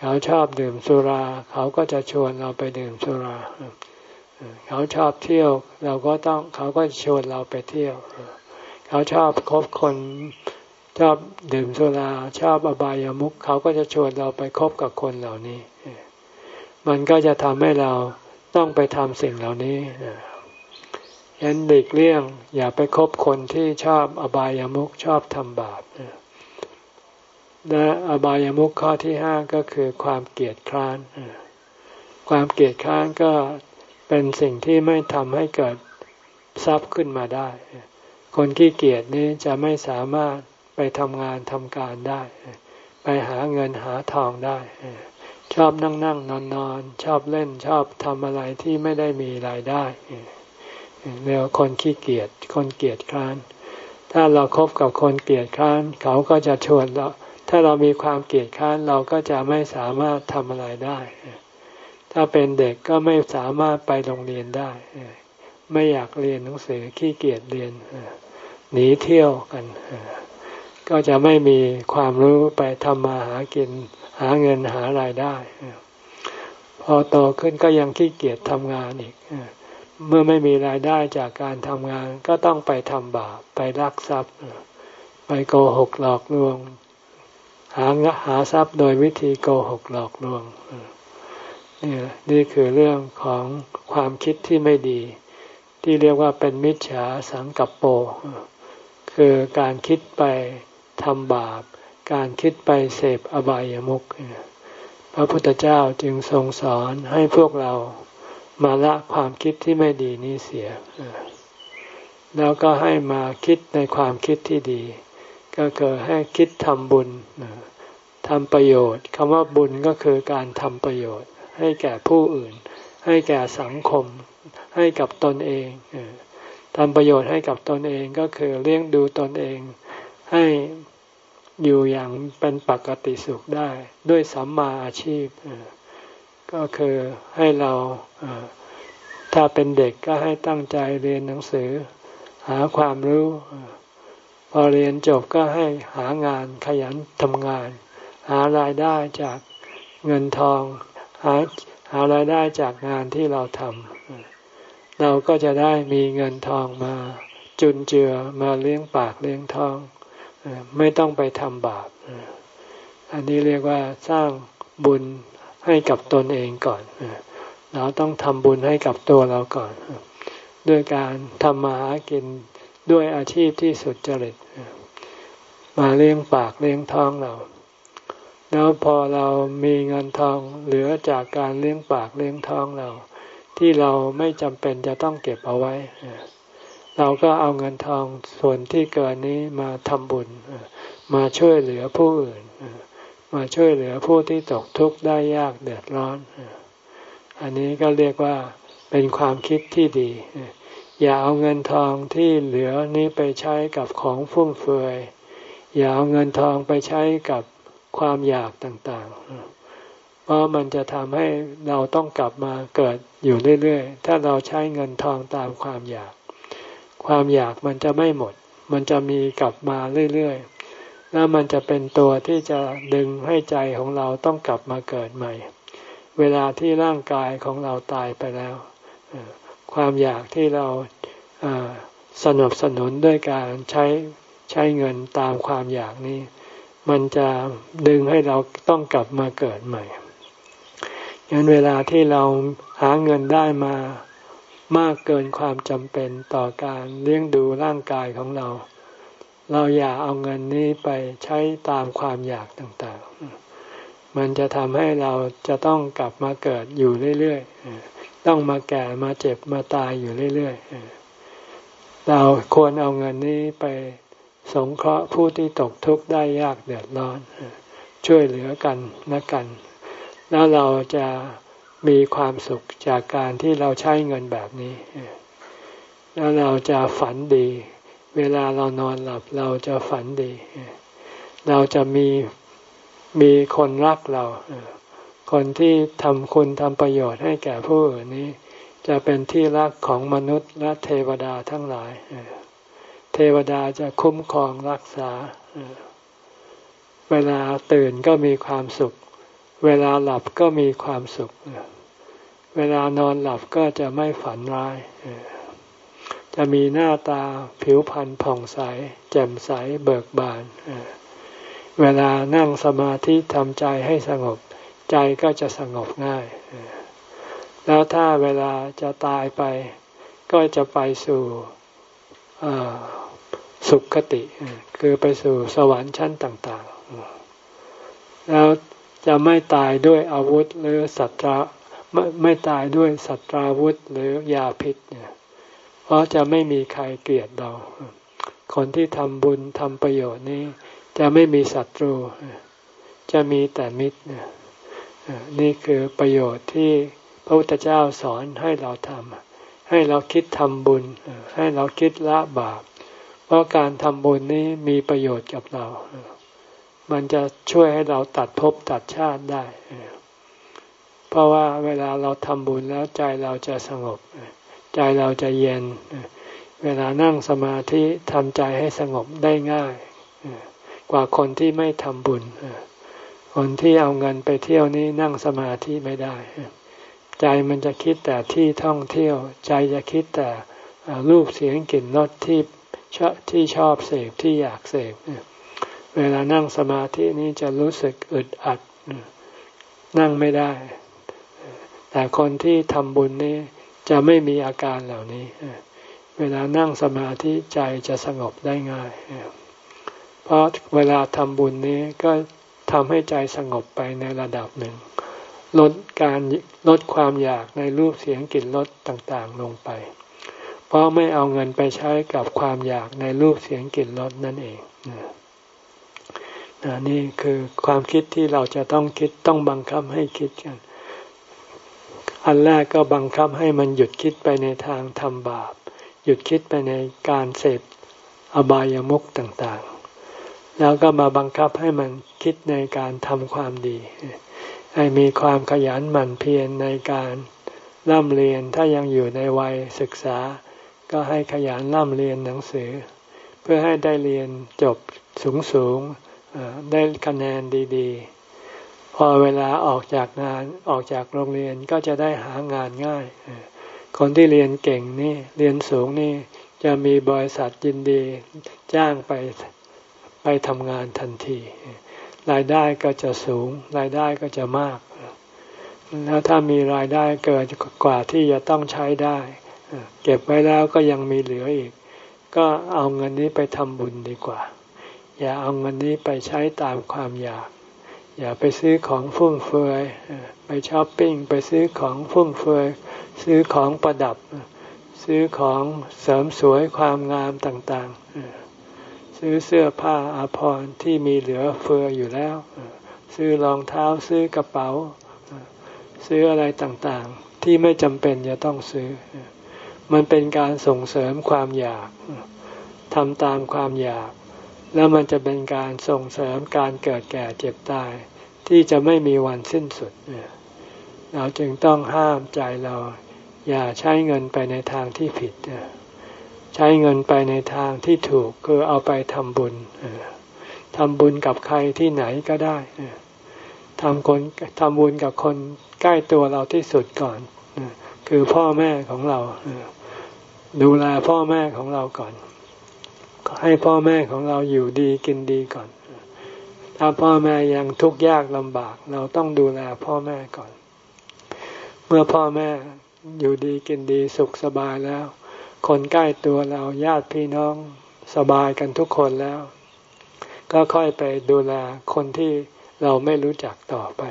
เขาชอบดื่มสุรา เขาก็จะชวนเราไปดื่มสุรา เขาชอบเที่ยว เราก็ต้องเขาก็ชวนเราไปเที่ยว เขาชอบคบคนชอบดื่มสุราชอบอบายามุขเขาก็จะชวนเราไปคบกับคนเหล่านี้ มันก็จะทำให้เราต้องไปทำสิ่งเหล่านี้ยันหลีกเลี่ยง อย่าไปคบคนที่ชอบอบายามุขชอบทำบาป และอบายามุขข้อที่ห้าก็คือความเกลียดคร้าน ความเกลียดคร้านก็เป็นสิ่งที่ไม่ทำให้เกิดทรัพย์ขึ้นมาได้ คนขี้เกียจนี้จะไม่สามารถไปทำงานทำการได้ ไปหาเงินหาทองได้ ชอบนั่งนั่งนอนนอนชอบเล่นชอบทำอะไรที่ไม่ได้มีรายได้เรียกคนขี้เกียจคนเกียจคร้าน ถ้าเราครบกับคนเกียจคร้าน เขาก็จะชวนเรา ถ้าเรามีความเกียจคร้านเราก็จะไม่สามารถทำอะไรได้ ถ้าเป็นเด็กก็ไม่สามารถไปโรงเรียนได้ ไม่อยากเรียนหนังสือขี้เกียจเรียนหนีเที่ยวกัน ก็จะไม่มีความรู้ไปทำมาหากินหาเงินหารายได้ พอโตขึ้นก็ยังขี้เกียจทำงานอีกเมื่อไม่มีรายได้จากการทำงานก็ต้องไปทำบาปไปลักทรัพย์ ไปโกหกหลอกลวง หาหาทรัพย์โดยวิธีโกหกหลอกลวงนี่นี่คือเรื่องของความคิดที่ไม่ดี ที่เรียกว่าเป็นมิจฉาสังกัปโป คือการคิดไปทำบาป การคิดไปเสพอบายามุขพระพุทธเจ้าจึงทรงสอนให้พวกเรามาละความคิดที่ไม่ดีนี้เสีย แล้วก็ให้มาคิดในความคิดที่ดี ก็คือให้คิดทำบุญทำประโยชน์คำว่าบุญก็คือการทำประโยชน์ ให้แก่ผู้อื่น ให้แก่สังคม ให้กับตนเองทำประโยชน์ให้กับตนเองก็คือเลี้ยงดูตนเอง ให้อยู่อย่างเป็นปกติสุขได้ ด้วยสัมมาอาชีพ ก็คือให้เราถ้าเป็นเด็กก็ให้ตั้งใจเรียนหนังสือ หาความรู้ อเรียนจบก็ให้หางานขยันทำงาน หารายได้จากเงินทองหาหารายได้จากงานที่เราทำเราก็จะได้มีเงินทองมาจุนเจือมาเลี้ยงปากเลี้ยงท้องไม่ต้องไปทำบาปอันนี้เรียกว่าสร้างบุญให้กับตนเองก่อนเราต้องทำบุญให้กับตัวเราก่อน ด้วยการทำมาหากิน ด้วยอาชีพที่สุดจริตมาเลี้ยงปากเลี้ยงท้องเรา แล้วพอเรามีเงินทองเหลือจากการเลี้ยงปากเลี้ยงท้องเรา ที่เราไม่จำเป็นจะต้องเก็บเอาไว้ เราก็เอาเงินทองส่วนที่เกินนี้มาทำบุญ มาช่วยเหลือผู้อื่น มาช่วยเหลือผู้ที่ตกทุกข์ได้ยากเดือดร้อน อันนี้ก็เรียกว่าเป็นความคิดที่ดี อย่าเอาเงินทองที่เหลือนี้ไปใช้กับของฟุ่มเฟือย อย่าเอาเงินทองไปใช้กับความอยากต่างๆ เพราะมันจะทำให้เราต้องกลับมาเกิดอยู่เรื่อยๆ ถ้าเราใช้เงินทองตามความอยาก ความอยากมันจะไม่หมด มันจะมีกลับมาเรื่อยๆ แล้วมันจะเป็นตัวที่จะดึงให้ใจของเราต้องกลับมาเกิดใหม่ เวลาที่ร่างกายของเราตายไปแล้ว ความอยากที่เราสนับสนุนด้วยการใช้ใช้เงินตามความอยากนี้ มันจะดึงให้เราต้องกลับมาเกิดใหม่ยันเวลาที่เราหาเงินได้มามากเกินความจำเป็นต่อการเลี้ยงดูร่างกายของเรา เราอย่าเอาเงินนี้ไปใช้ตามความอยากต่างๆ มันจะทำให้เราจะต้องกลับมาเกิดอยู่เรื่อยๆ ต้องมาแก่มาเจ็บมาตายอยู่เรื่อยๆเราควรเอาเงินนี้ไปสงเคราะห์ผู้ที่ตกทุกข์ได้ยากเดือดร้อน ช่วยเหลือกันนะกัน แล้วเราจะมีความสุขจากการที่เราใช้เงินแบบนี้ แล้วเราจะฝันดี เวลาเรานอนหลับเราจะฝันดี เราจะมีมีคนรักเรา คนที่ทำคุณทำประโยชน์ให้แก่ผู้อื่นนี้ จะเป็นที่รักของมนุษย์และเทวดาทั้งหลาย เทวดาจะคุ้มครองรักษา เวลาตื่นก็มีความสุข เวลาหลับก็มีความสุข เวลานอนหลับก็จะไม่ฝันร้าย จะมีหน้าตาผิวพรรณผ่องใส แจ่มใสเบิกบาน เวลานั่งสมาธิทำใจให้สงบ ใจก็จะสงบง่าย แล้วถ้าเวลาจะตายไป ก็จะไปสู่สุขคติ คือไปสู่สวรรค์ชั้นต่าง ๆ แล้วจะไม่ตายด้วยอาวุธหรือสัตราไม่ไม่ตายด้วยสัตราวุธหรือยาพิษเนี่ยเพราะจะไม่มีใครเกลียดเรา คนที่ทำบุญทำประโยชน์นี้ จะไม่มีศัตรู จะมีแต่มิตรนี่ นี่คือประโยชน์ที่พระพุทธเจ้าสอนให้เราทำให้เราคิดทำบุญ ให้เราคิดละบาป เพราะการทำบุญนี้มีประโยชน์กับเรา มันจะช่วยให้เราตัดภพตัดชาติได้ เพราะว่าเวลาเราทำบุญแล้วใจเราจะสงบ ใจเราจะเย็น เวลานั่งสมาธิทำใจให้สงบได้ง่าย กว่าคนที่ไม่ทำบุญ คนที่เอาเงินไปเที่ยวนี้นั่งสมาธิไม่ได้ ใจมันจะคิดแต่ที่ท่องเที่ยว ใจจะคิดแต่รูปเสียงกลิ่นรสที่ชอบที่ชอบเสพที่อยากเสพเวลานั่งสมาธินี้จะรู้สึกอึดอัดนั่งไม่ได้ แต่คนที่ทำบุญนี้จะไม่มีอาการเหล่านี้ เวลานั่งสมาธิใจจะสงบได้ง่าย เพราะเวลาทำบุญนี้ก็ ทำให้ใจสงบไปในระดับหนึ่ง ลดการลดความอยากในรูปเสียงกลิ่นรสต่างๆ ลงไป เพราะไม่เอาเงินไปใช้กับความอยากในรูปเสียงกลิ่นรสนั่นเองนี่คือความคิดที่เราจะต้องคิดต้องบังคับให้คิดกัน อันแรกก็บังคับให้มันหยุดคิดไปในทางทำบาป หยุดคิดไปในการเสพอบายามุขต่างๆ แล้วก็มาบังคับให้มันคิดในการทำความดี ให้มีความขยันหมั่นเพียรในการร่ำเรียนถ้ายังอยู่ในวัยศึกษา ก็ให้ขยันร่ำเรียนหนังสือ เพื่อให้ได้เรียนจบสูงๆได้คะแนนดีๆ พอเวลาออกจากงานออกจากโรงเรียนก็จะได้หางานง่าย คนที่เรียนเก่งนี่เรียนสูงนี่จะมีบริษัทยินดีจ้างไป ไปทำงานทันที รายได้ก็จะสูง รายได้ก็จะมาก แล้วถ้ามีรายได้เกินกว่าที่จะต้องใช้ได้ เก็บไว้แล้วก็ยังมีเหลืออีก ก็เอาเงินนี้ไปทำบุญดีกว่า อย่าเอาเงินนี้ไปใช้ตามความอยาก อย่าไปซื้อของฟุ่มเฟือยไปช้อปปิ้งไปซื้อของฟุ่มเฟือยซื้อของประดับ ซื้อของเสริมสวยความงามต่าง ๆ ซื้อเสื้อผ้าอาภรณ์ที่มีเหลือเฟืออยู่แล้ว ซื้อรองเท้าซื้อกระเป๋า ซื้ออะไรต่างๆ ที่ไม่จำเป็นจะต้องซื้อ มันเป็นการส่งเสริมความอยากทำตามความอยาก แล้วมันจะเป็นการส่งเสริมการเกิดแก่เจ็บตาย ที่จะไม่มีวันสิ้นสุดเราจึงต้องห้ามใจเรา อย่าใช้เงินไปในทางที่ผิด ใช้เงินไปในทางที่ถูกคือเอาไปทำบุญทำบุญกับใครที่ไหนก็ได้ทำคนทำบุญกับคนใกล้ตัวเราที่สุดก่อนคือพ่อแม่ของเราดูแลพ่อแม่ของเราก่อน ให้พ่อแม่ของเราอยู่ดีกินดีก่อน ถ้าพ่อแม่ยังทุกข์ยากลำบาก เราต้องดูแลพ่อแม่ก่อน เมื่อพ่อแม่อยู่ดีกินดีสุขสบายแล้ว คนใกล้ตัวเราญาติพี่น้องสบายกันทุกคนแล้ว ก็ค่อยไปดูแลคนที่เราไม่รู้จักต่อไป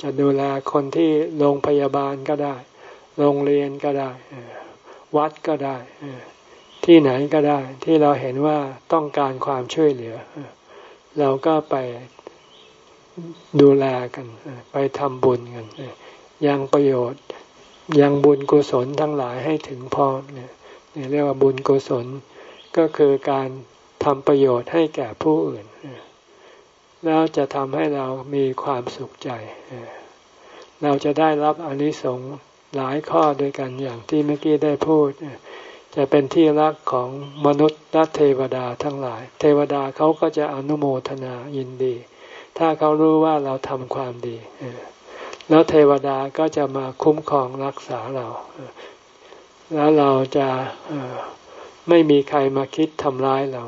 จะดูแลคนที่โรงพยาบาลก็ได้ โรงเรียนก็ได้ วัดก็ได้ ที่ไหนก็ได้ ที่เราเห็นว่าต้องการความช่วยเหลือ เราก็ไปดูแลกัน ไปทำบุญกันยังประโยชน์ ยังบุญกุศลทั้งหลายให้ถึงพร้อมเนี่ยเรียกว่าบุญกุศลก็คือการทำประโยชน์ให้แก่ผู้อื่น แล้วจะทำให้เรามีความสุขใจ เราจะได้รับอนิสงส์หลายข้อด้วยกันอย่างที่เมื่อกี้ได้พูด จะเป็นที่รักของมนุษย์และเทวดาทั้งหลาย เทวดาเขาก็จะอนุโมทนายินดี ถ้าเขารู้ว่าเราทำความดี แล้วเทวดาก็จะมาคุ้มครองรักษาเรา แล้วเราจะไม่มีใครมาคิดทำร้ายเรา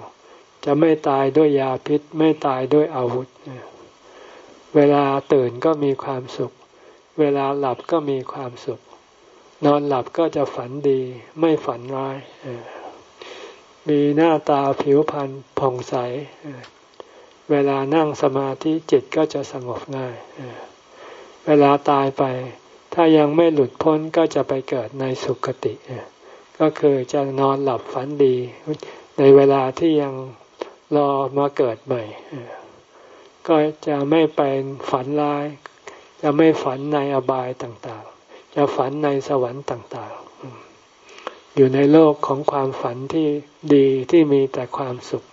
จะไม่ตายด้วยยาพิษ ไม่ตายด้วยอาวุธ เวลาตื่นก็มีความสุข เวลาหลับก็มีความสุข นอนหลับก็จะฝันดี ไม่ฝันร้าย มีหน้าตาผิวพรรณผ่องใส เวลานั่งสมาธิจิตก็จะสงบง่าย เวลาตายไป ถ้ายังไม่หลุดพ้นก็จะไปเกิดในสุคติ ก็คือจะนอนหลับฝันดี ในเวลาที่ยังรอมาเกิดใหม่ ก็จะไม่เป็นฝันร้าย จะไม่ฝันในอบายต่างๆ จะฝันในสวรรค์ต่างๆ อยู่ในโลกของความฝันที่ดีที่มีแต่ความสุข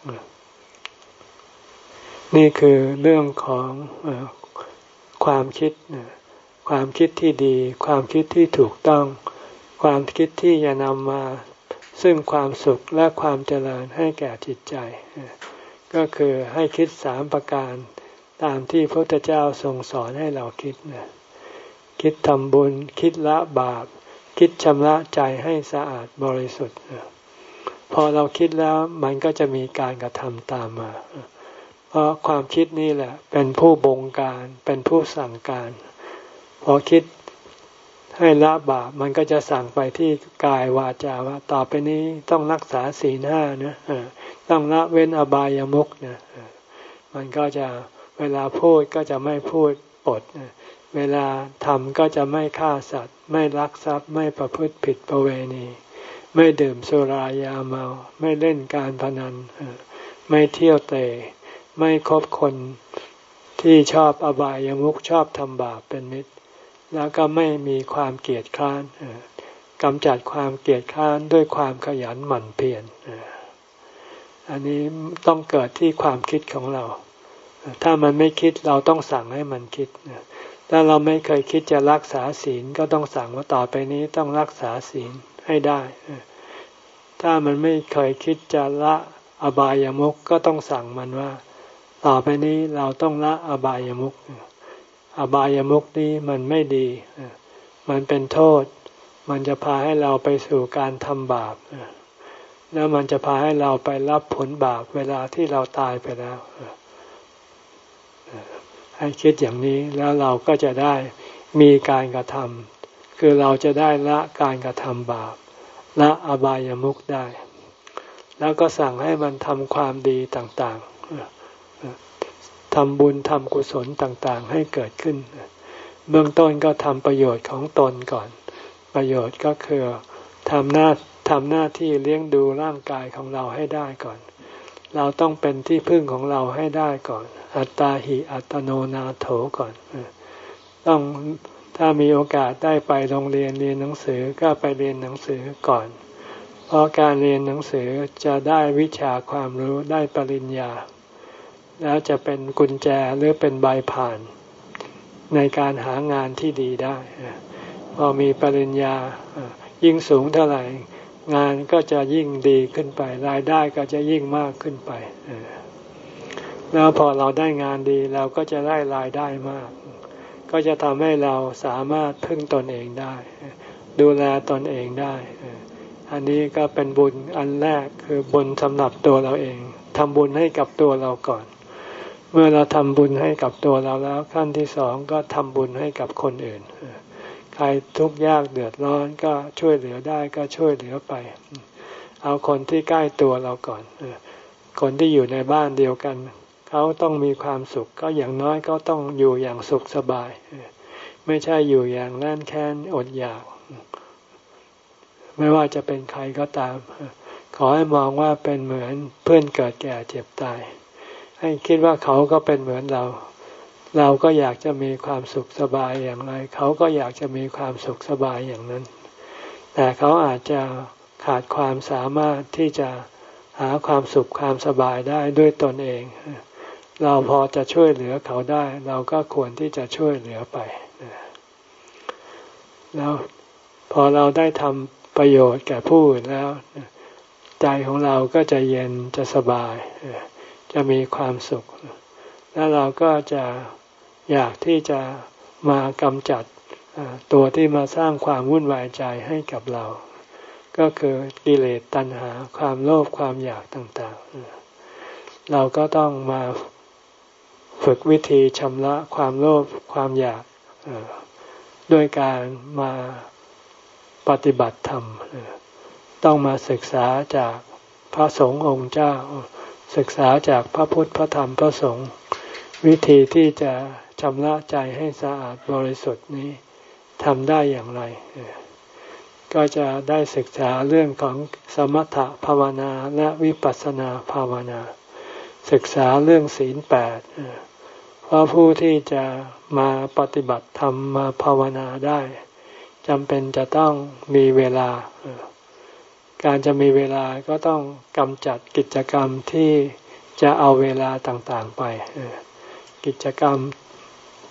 นี่คือเรื่องของ ความคิด ความคิดที่ดี ความคิดที่ถูกต้อง ความคิดที่จะนำมา ซึ่งความสุขและความเจริญให้แก่จิตใจ ก็คือให้คิดสามประการตามที่พระพุทธเจ้าทรงสอนให้เราคิดนะคิดทำบุญ คิดละบาป คิดชำระใจให้สะอาดบริสุทธิ์พอเราคิดแล้วมันก็จะมีการกระทำตามมา เพราะความคิดนี่แหละ เป็นผู้บงการเป็นผู้สั่งการ พอคิดให้ละบาปมันก็จะสั่งไปที่กายวาจาว่า ต่อไปนี้ต้องรักษาศีลห้านะต้องละเว้นอบายามุกนะมันก็จะเวลาพูดก็จะไม่พูดปด เวลาทำก็จะไม่ฆ่าสัตว์ ไม่ลักทรัพย์ไม่ประพฤติผิดประเวณี ไม่ดื่มสุรายาเมา ไม่เล่นการพนัน ไม่เที่ยวเตะ ไม่คบคนที่ชอบอบายามุขชอบทำบาปเป็นมิตร แล้วก็ไม่มีความเกียดค้านกำจัดความเกียดค้านด้วยความขยันหมั่นเพียรอันนี้ต้องเกิดที่ความคิดของเรา ถ้ามันไม่คิดเราต้องสั่งให้มันคิดถ้าเราไม่เคยคิดจะรักษาศีลก็ต้องสั่งว่าต่อไปนี้ต้องรักษาศีลให้ได้ ถ้ามันไม่เคยคิดจะละอบายามุกก็ต้องสั่งมันว่า ต่อไปนี้เราต้องละอบายามุกอบายามุกนี้มันไม่ดี มันเป็นโทษ มันจะพาให้เราไปสู่การทำบาป แล้วมันจะพาให้เราไปรับผลบาปเวลาที่เราตายไปแล้ว ให้คิดอย่างนี้แล้วเราก็จะได้มีการกระทำคือเราจะได้ละการกระทำบาป ละอบายามุขได้ แล้วก็สั่งให้มันทำความดีต่างๆ ทำบุญทำกุศลต่างๆ ให้เกิดขึ้น เบื้องต้นก็ทำประโยชน์ของตนก่อน ประโยชน์ก็คือทำหน้าทำหน้าที่เลี้ยงดูร่างกายของเราให้ได้ก่อน เราต้องเป็นที่พึ่งของเราให้ได้ก่อน อัตตาหิอัตโนนาโถก่อน ต้องถ้ามีโอกาสได้ไปโรงเรียนเรียนหนังสือก็ไปเรียนหนังสือก่อน เพราะการเรียนหนังสือจะได้วิชาความรู้ได้ปริญญา แล้วจะเป็นกุญแจหรือเป็นใบผ่านในการหางานที่ดีได้ พอมีปริญญายิ่งสูงเท่าไหร่ งานก็จะยิ่งดีขึ้นไป รายได้ก็จะยิ่งมากขึ้นไป แล้วพอเราได้งานดีเราก็จะได้รายได้มาก ก็จะทำให้เราสามารถพึ่งตนเองได้ ดูแลตนเองได้ อันนี้ก็เป็นบุญอันแรกคือบุญสำหรับตัวเราเองทำบุญให้กับตัวเราก่อน เมื่อเราทำบุญให้กับตัวเราแล้วขั้นที่สองก็ทำบุญให้กับคนอื่น ใครทุกข์ยากเดือดร้อนก็ช่วยเหลือได้ก็ช่วยเหลือไป เอาคนที่ใกล้ตัวเราก่อนคนที่อยู่ในบ้านเดียวกัน เขาต้องมีความสุขก็อย่างน้อยก็ต้องอยู่อย่างสุขสบาย ไม่ใช่อยู่อย่างแน่นแค้นอดอยาก ไม่ว่าจะเป็นใครก็ตาม ขอให้มองว่าเป็นเหมือนเพื่อนเกิดแก่เจ็บตาย ให้คิดว่าเขาก็เป็นเหมือนเรา เราก็อยากจะมีความสุขสบายอย่างไร เขาก็อยากจะมีความสุขสบายอย่างนั้น แต่เขาอาจจะขาดความสามารถที่จะหาความสุขความสบายได้ด้วยตนเอง เราพอจะช่วยเหลือเขาได้ เราก็ควรที่จะช่วยเหลือไปแล้วพอเราได้ทำประโยชน์แก่ผู้อื่นแล้ว ใจของเราก็จะเย็นจะสบาย จะมีความสุข แล้วเราก็จะอยากที่จะมากำจัดตัวที่มาสร้างความวุ่นวายใจให้กับเรา ก็คือกิเลสตัณหาความโลภความอยากต่างๆ เราก็ต้องมาฝึกวิธีชำระความโลภความอยากด้วยการมาปฏิบัติธรรม ต้องมาศึกษาจากพระสงฆ์องค์เจ้า ศึกษาจากพระพุทธพระธรรมพระสงฆ์วิธีที่จะชำระใจให้สะอาดบริสุทธิ์นี้ทำได้อย่างไร ก็จะได้ศึกษาเรื่องของสมถะภาวนาและวิปัสสนาภาวนา ศึกษาเรื่องศีลแปดเพราะผู้ที่จะมาปฏิบัติธรรมมาภาวนาได้จำเป็นจะต้องมีเวลา การจะมีเวลาก็ต้องกำจัดกิจกรรมที่จะเอาเวลาต่างๆไปกิจกรรม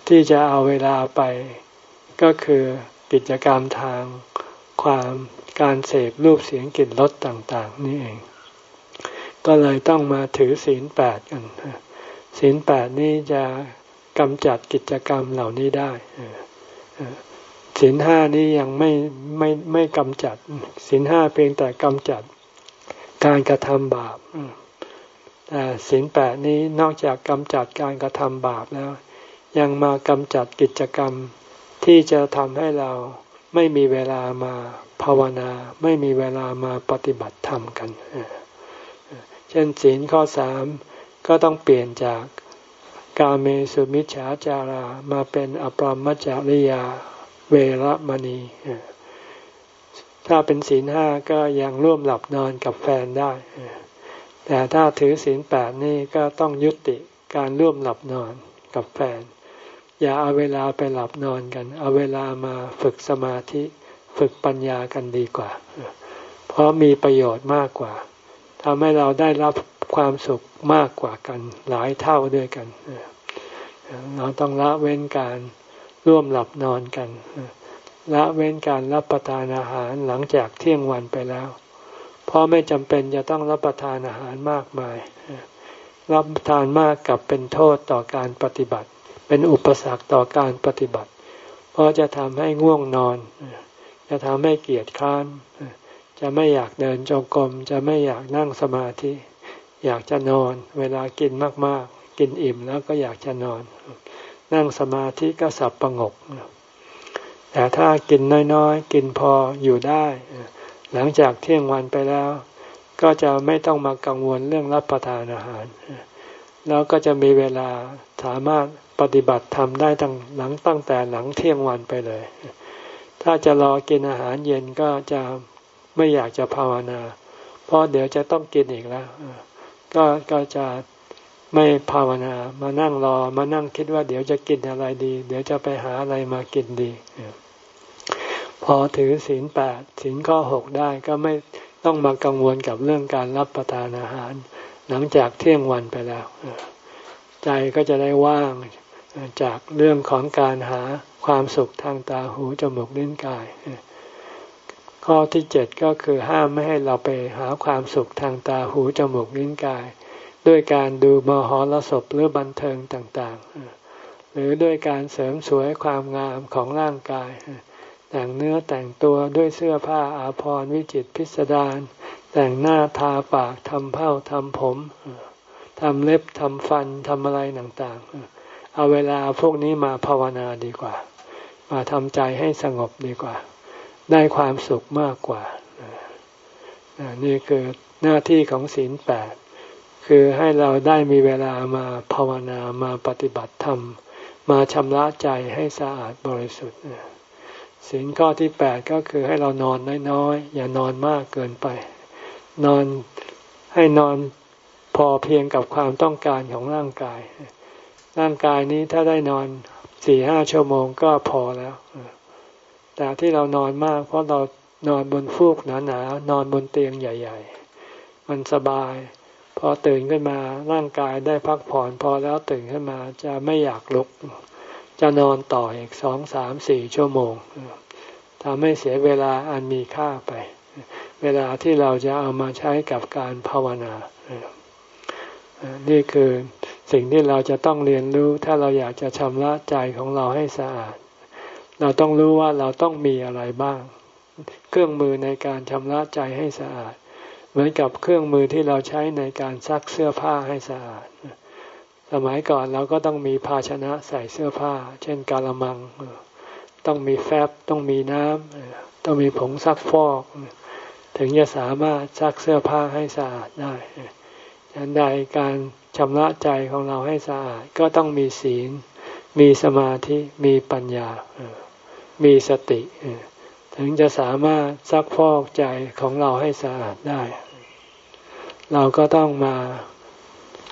ที่จะเอาเวลาไป ก็คือกิจกรรมทางความการเสพรูปเสียงกลิ่นรสต่างๆ นี่เอง ก็เลยต้องมาถือศีลแปดกันศีลแปดนี้จะกำจัดกิจกรรมเหล่านี้ได้ ศีลห้านี้ยังไม่ไม่ไม่กำจัดศีลห้าเพียงแต่กำจัดการกระทำบาปแต่ศีลแปดนี้นอกจากกำจัดการกระทำบาปแล้ว ยังมากำจัดกิจกรรมที่จะทำให้เราไม่มีเวลามาภาวนา ไม่มีเวลามาปฏิบัติธรรมกัน เช่นศีลข้อสามก็ต้องเปลี่ยนจากกาเมสุมิจฉาจารามาเป็นอปรมจาริยา เวรมณี ถ้าเป็นศีลห้าก็ยังร่วมหลับนอนกับแฟนได้ แต่ถ้าถือศีลแปดนี่ก็ต้องยุติการร่วมหลับนอนกับแฟน อย่าเอาเวลาไปหลับนอนกัน เอาเวลามาฝึกสมาธิฝึกปัญญากันดีกว่า เพราะมีประโยชน์มากกว่าทำให้เราได้รับความสุขมากกว่ากันหลายเท่าด้วยกัน เราต้องละเว้นการ ร่วมหลับนอนกันละเว้นการรับประทานอาหารหลังจากเที่ยงวันไปแล้ว เพราะไม่จำเป็นจะต้องรับประทานอาหารมากมาย รับประทานมากกับเป็นโทษต่อการปฏิบัติ เป็นอุปสรรคต่อการปฏิบัติ เพราะจะทำให้ง่วงนอน จะทำให้เกียจค้าน จะไม่อยากเดินจงกรม จะไม่อยากนั่งสมาธิ อยากจะนอน เวลากินมากๆ กินอิ่มแล้วก็อยากจะนอน นั่งสมาธิก็สับประงก แต่ถ้ากินน้อยๆ กินพออยู่ได้ หลังจากเที่ยงวันไปแล้ว ก็จะไม่ต้องมากังวลเรื่องรับประทานอาหาร แล้วก็จะมีเวลาสามารถปฏิบัติทำได้ตั้งหลังตั้งแต่หลังเที่ยงวันไปเลย ถ้าจะรอกินอาหารเย็นก็จะไม่อยากจะภาวนา เพราะเดี๋ยวจะต้องกินอีกแล้ว ก็ก็จะ ไม่ภาวนา มานั่งรอ มานั่งคิดว่าเดี๋ยวจะกินอะไรดี เดี๋ยวจะไปหาอะไรมากินดี พอถือศีลแปดศีลข้อหกได้ก็ไม่ต้องมากังวลกับเรื่องการรับประทานอาหาร หลังจากเที่ยงวันไปแล้ว ใจก็จะได้ว่างจากเรื่องของการหาความสุขทางตาหูจมูกลิ้นกาย ข้อที่เจ็ดก็คือห้ามไม่ให้เราไปหาความสุขทางตาหูจมูกลิ้นกาย ด้วยการดูมหรสพหรือบันเทิงต่างๆ หรือด้วยการเสริมสวยความงามของร่างกาย แต่งเนื้อแต่งตัวด้วยเสื้อผ้าอาภรณ์วิจิตพิสดารแต่งหน้าทาปากทำเผ้าทำผมทำเล็บทำฟันทำอะไรต่างๆ เอาเวลาพวกนี้มาภาวนาดีกว่า มาทำใจให้สงบดีกว่า ได้ความสุขมากกว่า นี่คือหน้าที่ของศีลแปด คือให้เราได้มีเวลามาภาวนามาปฏิบัติธรรม มาชำระใจให้สะอาดบริสุทธิ์ศีลข้อที่แปดก็คือให้เรานอนน้อยๆอย่านอนมากเกินไป นอนให้นอนพอเพียงกับความต้องการของร่างกาย ร่างกายนี้ถ้าได้นอนสี่ห้าชั่วโมงก็พอแล้ว แต่ที่เรานอนมาก เพราะเรานอนบนฟูกหนาๆนอนบนเตียงใหญ่ ๆ มันสบาย พอตื่นขึ้นมาร่างกายได้พักผ่อนพอแล้วตื่นขึ้นมาจะไม่อยากลุก จะนอนต่ออีกสองสามสี่ชั่วโมงทำให้เสียเวลาอันมีค่าไป เวลาที่เราจะเอามาใช้กับการภาวนา นี่คือสิ่งที่เราจะต้องเรียนรู้ถ้าเราอยากจะชำระใจของเราให้สะอาด เราต้องรู้ว่าเราต้องมีอะไรบ้าง เครื่องมือในการชำระใจให้สะอาด เหมือนกับเครื่องมือที่เราใช้ในการซักเสื้อผ้าให้สะอาด สมัยก่อนเราก็ต้องมีภาชนะใส่เสื้อผ้า เช่นกาละมัง ต้องมีแฟบ ต้องมีน้ำ ต้องมีผงซักฟอก ถึงจะสามารถซักเสื้อผ้าให้สะอาดได้ดังใดการชำระใจของเราให้สะอาดก็ต้องมีศีล มีสมาธิ มีปัญญา มีสติ ถึงจะสามารถซักฟอกใจของเราให้สะอาดได้ เราก็ต้องมา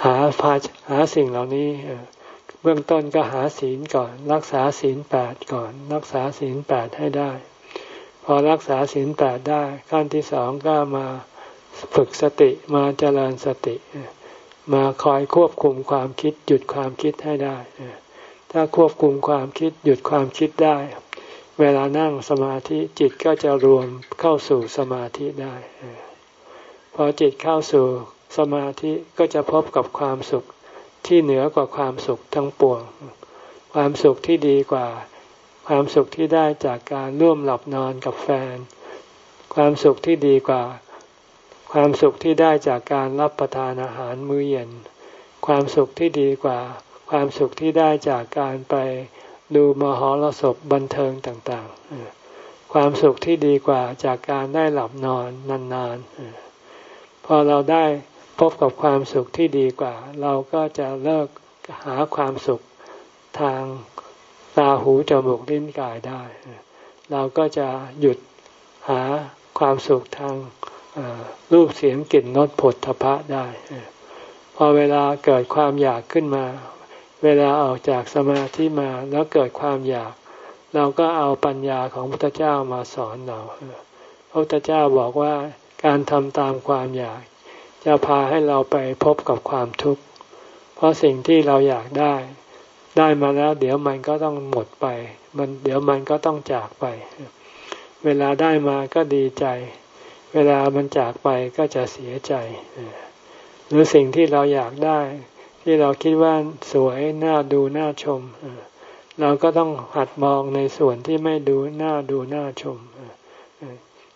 หาพาหาสิ่งเหล่านี้เบื้องต้นก็หาศีลก่อน รักษาศีลแปดก่อน รักษาศีลแปดให้ได้ พอรักษาศีลแปดได้ ขั้นที่สองก็มาฝึกสติมาเจริญสติ มาคอยควบคุมความคิดหยุดความคิดให้ได้ ถ้าควบคุมความคิดหยุดความคิดได้ เวลานั่งสมาธิจิตก็จะรวมเข้าสู่สมาธิได้พอจิตเข้าสู่สมาธิก็จะพบกับความสุขที่เหนือกว่าความสุขทั้งปวง ความสุขที่ดีกว่า ความสุขที่ได้จากการร่วมหลับนอนกับแฟน ความสุขที่ดีกว่า ความสุขที่ได้จากการรับประทานอาหารมื้อเย็น ความสุขที่ดีกว่า ความสุขที่ได้จากการไป ดูมหรสพบันเทิงต่างๆ ความสุขที่ดีกว่าจากการได้หลับนอนนานๆ พอเราได้พบกับความสุขที่ดีกว่า เราก็จะเลิกหาความสุขทางตาหูจมูกลิ้นกายได้ เราก็จะหยุดหาความสุขทางรูปเสียงกลิ่นรสผลทพะได้ พอเวลาเกิดความอยากขึ้นมา เวลาออกจากสมาธิมาแล้วเกิดความอยาก เราก็เอาปัญญาของพระพุทธเจ้ามาสอนเราพระพุทธเจ้าบอกว่าการทำตามความอยาก จะพาให้เราไปพบกับความทุกข์ เพราะสิ่งที่เราอยากได้ ได้มาแล้วเดี๋ยวมันก็ต้องหมดไป มันเดี๋ยวมันก็ต้องจากไป เวลาได้มาก็ดีใจ เวลามันจากไปก็จะเสียใจหรือสิ่งที่เราอยากได้ ที่เราคิดว่าสวยน่าดูน่าชม เราก็ต้องหัดมองในส่วนที่ไม่ดูน่าดูน่าชม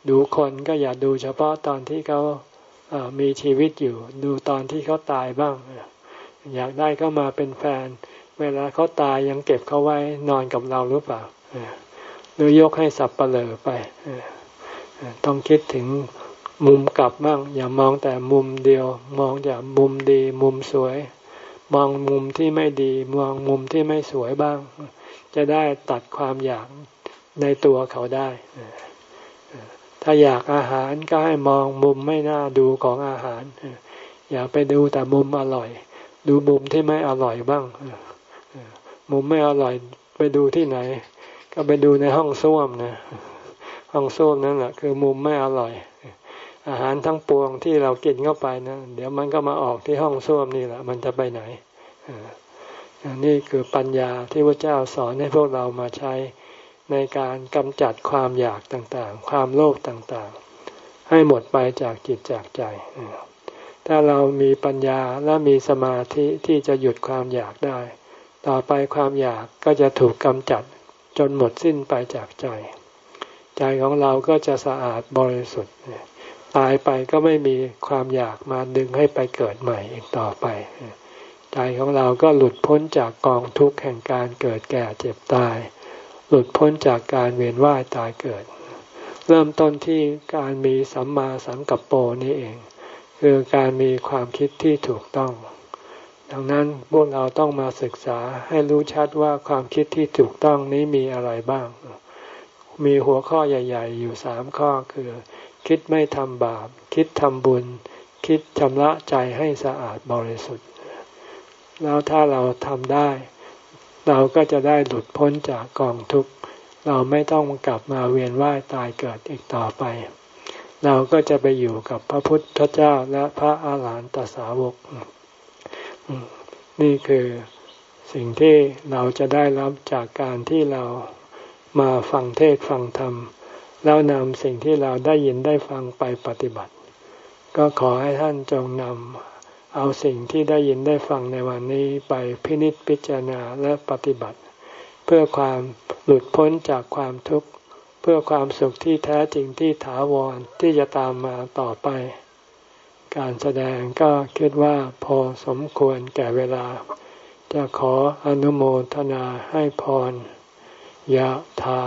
ดูคนก็อย่าดูเฉพาะตอนที่เขามีชีวิตอยู่ ดูตอนที่เขาตายบ้าง อยากได้เขามาเป็นแฟน เวลาเขาตายยังเก็บเขาไว้นอนกับเราหรือเปล่าหรือยกให้สับเปลอไปต้องคิดถึงมุมกลับบ้างอย่ามองแต่มุมเดียว มองแต่มุมดี มุมสวย มองมุมที่ไม่ดี มองมุมที่ไม่สวยบ้าง จะได้ตัดความอยากในตัวเขาได้ ถ้าอยากอาหารก็ให้มองมุมไม่น่าดูของอาหาร อย่าไปดูแต่มุมอร่อย ดูมุมที่ไม่อร่อยบ้าง มุมไม่อร่อยไปดูที่ไหน ก็ไปดูในห้องส้วมนะ ห้องส้วมนั่นแหละคือมุมไม่อร่อย อาหารทั้งปวงที่เรากินเข้าไปนะเดี๋ยวมันก็มาออกที่ห้องส้วมนี่แหละ มันจะไปไหนนี่คือปัญญาที่พระเจ้าสอนให้พวกเรามาใช้ในการกำจัดความอยากต่างๆ ความโลภต่างๆ ให้หมดไปจากจิตจากใจ ถ้าเรามีปัญญาและมีสมาธิที่จะหยุดความอยากได้ ต่อไปความอยากก็จะถูกกำจัดจนหมดสิ้นไปจากใจ ใจของเราก็จะสะอาดบริสุทธิ์ ตายไปก็ไม่มีความอยากมาดึงให้ไปเกิดใหม่อีกต่อไป ใจของเราก็หลุดพ้นจากกองทุกข์แห่งการเกิดแก่เจ็บตาย หลุดพ้นจากการเวียนว่ายตายเกิด เริ่มต้นที่การมีสัมมาสังกัปโปนี้เอง คือการมีความคิดที่ถูกต้อง ดังนั้นพวกเราต้องมาศึกษาให้รู้ชัดว่าความคิดที่ถูกต้องนี้มีอะไรบ้าง มีหัวข้อใหญ่ ๆ อยู่สามข้อคือ คิดไม่ทำบาป คิดทำบุญ คิดชำระใจให้สะอาดบริสุทธิ์ แล้วถ้าเราทำได้ เราก็จะได้หลุดพ้นจากกองทุกข์ เราไม่ต้องกลับมาเวียนว่ายตายเกิดอีกต่อไป เราก็จะไปอยู่กับพระพุทธเจ้าและพระอาหารหันตสาวก นี่คือสิ่งที่เราจะได้รับจากการที่เรามาฟังเทศฟังธรรม แล้วนำสิ่งที่เราได้ยินได้ฟังไปปฏิบัติ ก็ขอให้ท่านจงนำเอาสิ่งที่ได้ยินได้ฟังในวันนี้ไปพินิจพิจารณาและปฏิบัติ เพื่อความหลุดพ้นจากความทุกข์ เพื่อความสุขที่แท้จริงที่ถาวรที่จะตามมาต่อไป การแสดงก็คิดว่าพอสมควรแก่เวลา จะขออนุโมทนาให้พร ยะถา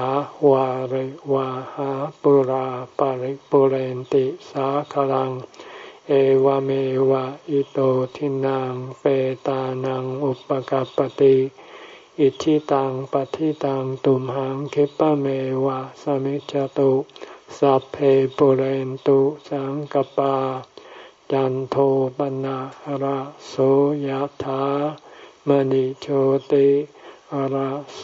วาริวาหาปุราปาริปุเรนติสาคลัง เอวเมวะอิโตทินังเปตานังอุปกัปติอิทิตังปฏิตังตุมหังคิปะเมวะสมิจจตุสัพเพปุเรนตุสังกปา จันโทปนะระโสยถามณิโชติ ระโส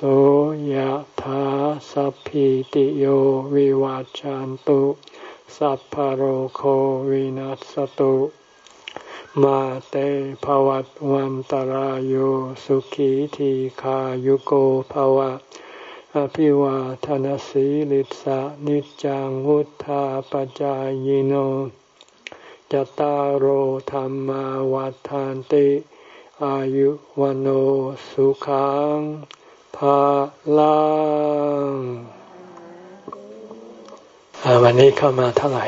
ยถาสัพพิติโยวิวัจจันตุสัพพโรโควินัสตุ มาเตภวัตวันตารโยสุขีทีขายุโกภวะ อภิวาทนสีลิสะนิจังวุธาปจายโนจตารโหธรรมาวัฏานติ อายุวันโอสุขังภาลังวันนี้เข้ามาเท่าไหร่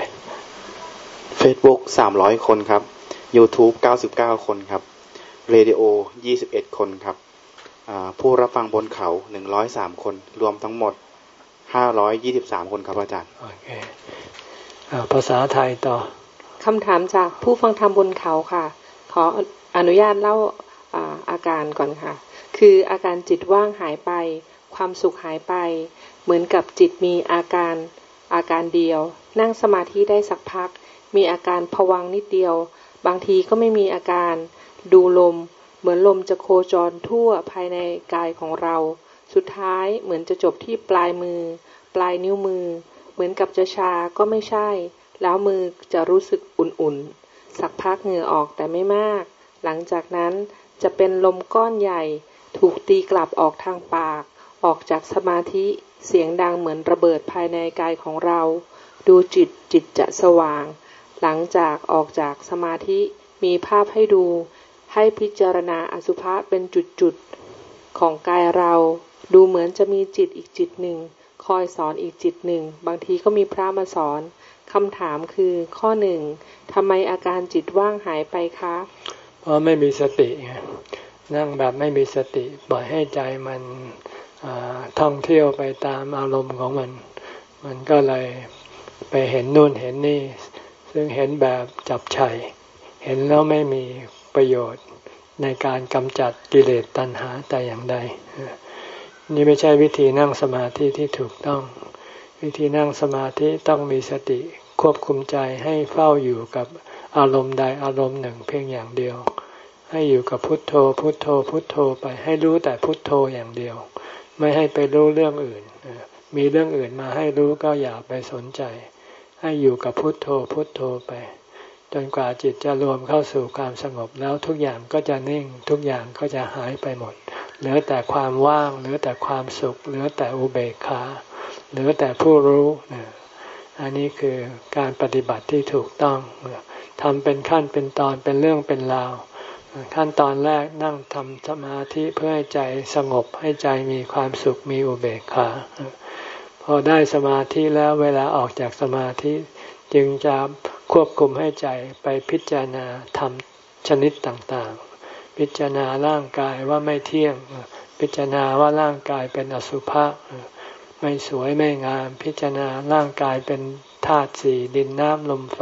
Facebook สามร้อยคนครับ YouTube เก้าสิบเก้าคนครับเรดิโอยี่สิบเอ็ดคนครับผู้รับฟังบนเขาหนึ่งร้อยสามคน รวมทั้งหมดห้าร้อยยี่สิบสามคนครับอาจารย์ โอเคภาษาไทยต่อคำถามจากผู้ฟังธรรมบนเขาค่ะ ขออนุญาตเล่า อาการก่อนค่ะ คืออาการจิตว่างหายไป ความสุขหายไป เหมือนกับจิตมีอาการอาการเดียว นั่งสมาธิได้สักพัก มีอาการผวังนิดเดียว บางทีก็ไม่มีอาการ ดูลม เหมือนลมจะโคจรทั่วภายในกายของเรา สุดท้ายเหมือนจะจบที่ปลายมือ ปลายนิ้วมือ เหมือนกับจะชาก็ไม่ใช่ แล้วมือจะรู้สึกอุ่นๆ สักพักเหงื่อออกแต่ไม่มาก หลังจากนั้น จะเป็นลมก้อนใหญ่ ถูกตีกลับออกทางปาก ออกจากสมาธิเสียงดังเหมือนระเบิดภายในกายของเรา ดูจิตจิตจะสว่าง หลังจากออกจากสมาธิมีภาพให้ดู ให้พิจารณาอสุภะเป็นจุดๆ ของกายเรา ดูเหมือนจะมีจิตอีกจิตหนึ่ง คอยสอนอีกจิตหนึ่ง บางทีก็มีพระมาสอนคำถามคือข้อหนึ่งทำไมอาการจิตว่างหายไปคะ เพราะไม่มีสตินั่งแบบไม่มีสติปล่อยให้ใจมันท่องเที่ยวไปตามอารมณ์ของมัน มันก็เลยไปเห็นนู่นเห็นนี่ ซึ่งเห็นแบบจับชัยเห็นแล้วไม่มีประโยชน์ในการกำจัดกิเลสตัณหาแต่อย่างใด นี่ไม่ใช่วิธีนั่งสมาธิที่ถูกต้อง วิธีนั่งสมาธิต้องมีสติควบคุมใจให้เฝ้าอยู่กับอารมณ์ใดอารมณ์หนึ่งเพียงอย่างเดียว ให้อยู่กับพุทโธ พุทโธ พุทโธไปให้รู้แต่พุทโธอย่างเดียว ไม่ให้ไปรู้เรื่องอื่น มีเรื่องอื่นมาให้รู้ก็อย่าไปสนใจ ให้อยู่กับพุทโธ พุทโธไป จนกว่าจิตจะรวมเข้าสู่ความสงบแล้วทุกอย่างก็จะนิ่ง ทุกอย่างก็จะหายไปหมด เหลือแต่ความว่าง เหลือแต่ความสุข เหลือแต่อุเบกขาเหลือแต่ผู้รู้อันนี้คือการปฏิบัติที่ถูกต้องทำเป็นขั้นเป็นตอนเป็นเรื่องเป็นราว ขั้นตอนแรกนั่งทำสมาธิเพื่อให้ใจสงบให้ใจมีความสุขมีอุเบกขาพอได้สมาธิแล้วเวลาออกจากสมาธิ จึงจะควบคุมให้ใจไปพิจารณาทำชนิดต่างๆ พิจารณาร่างกายว่าไม่เที่ยง พิจารณาว่าร่างกายเป็นอสุภะไม่สวยไม่งาม พิจารณาร่างกายเป็นธาตุสี่ดินน้ำลมไฟ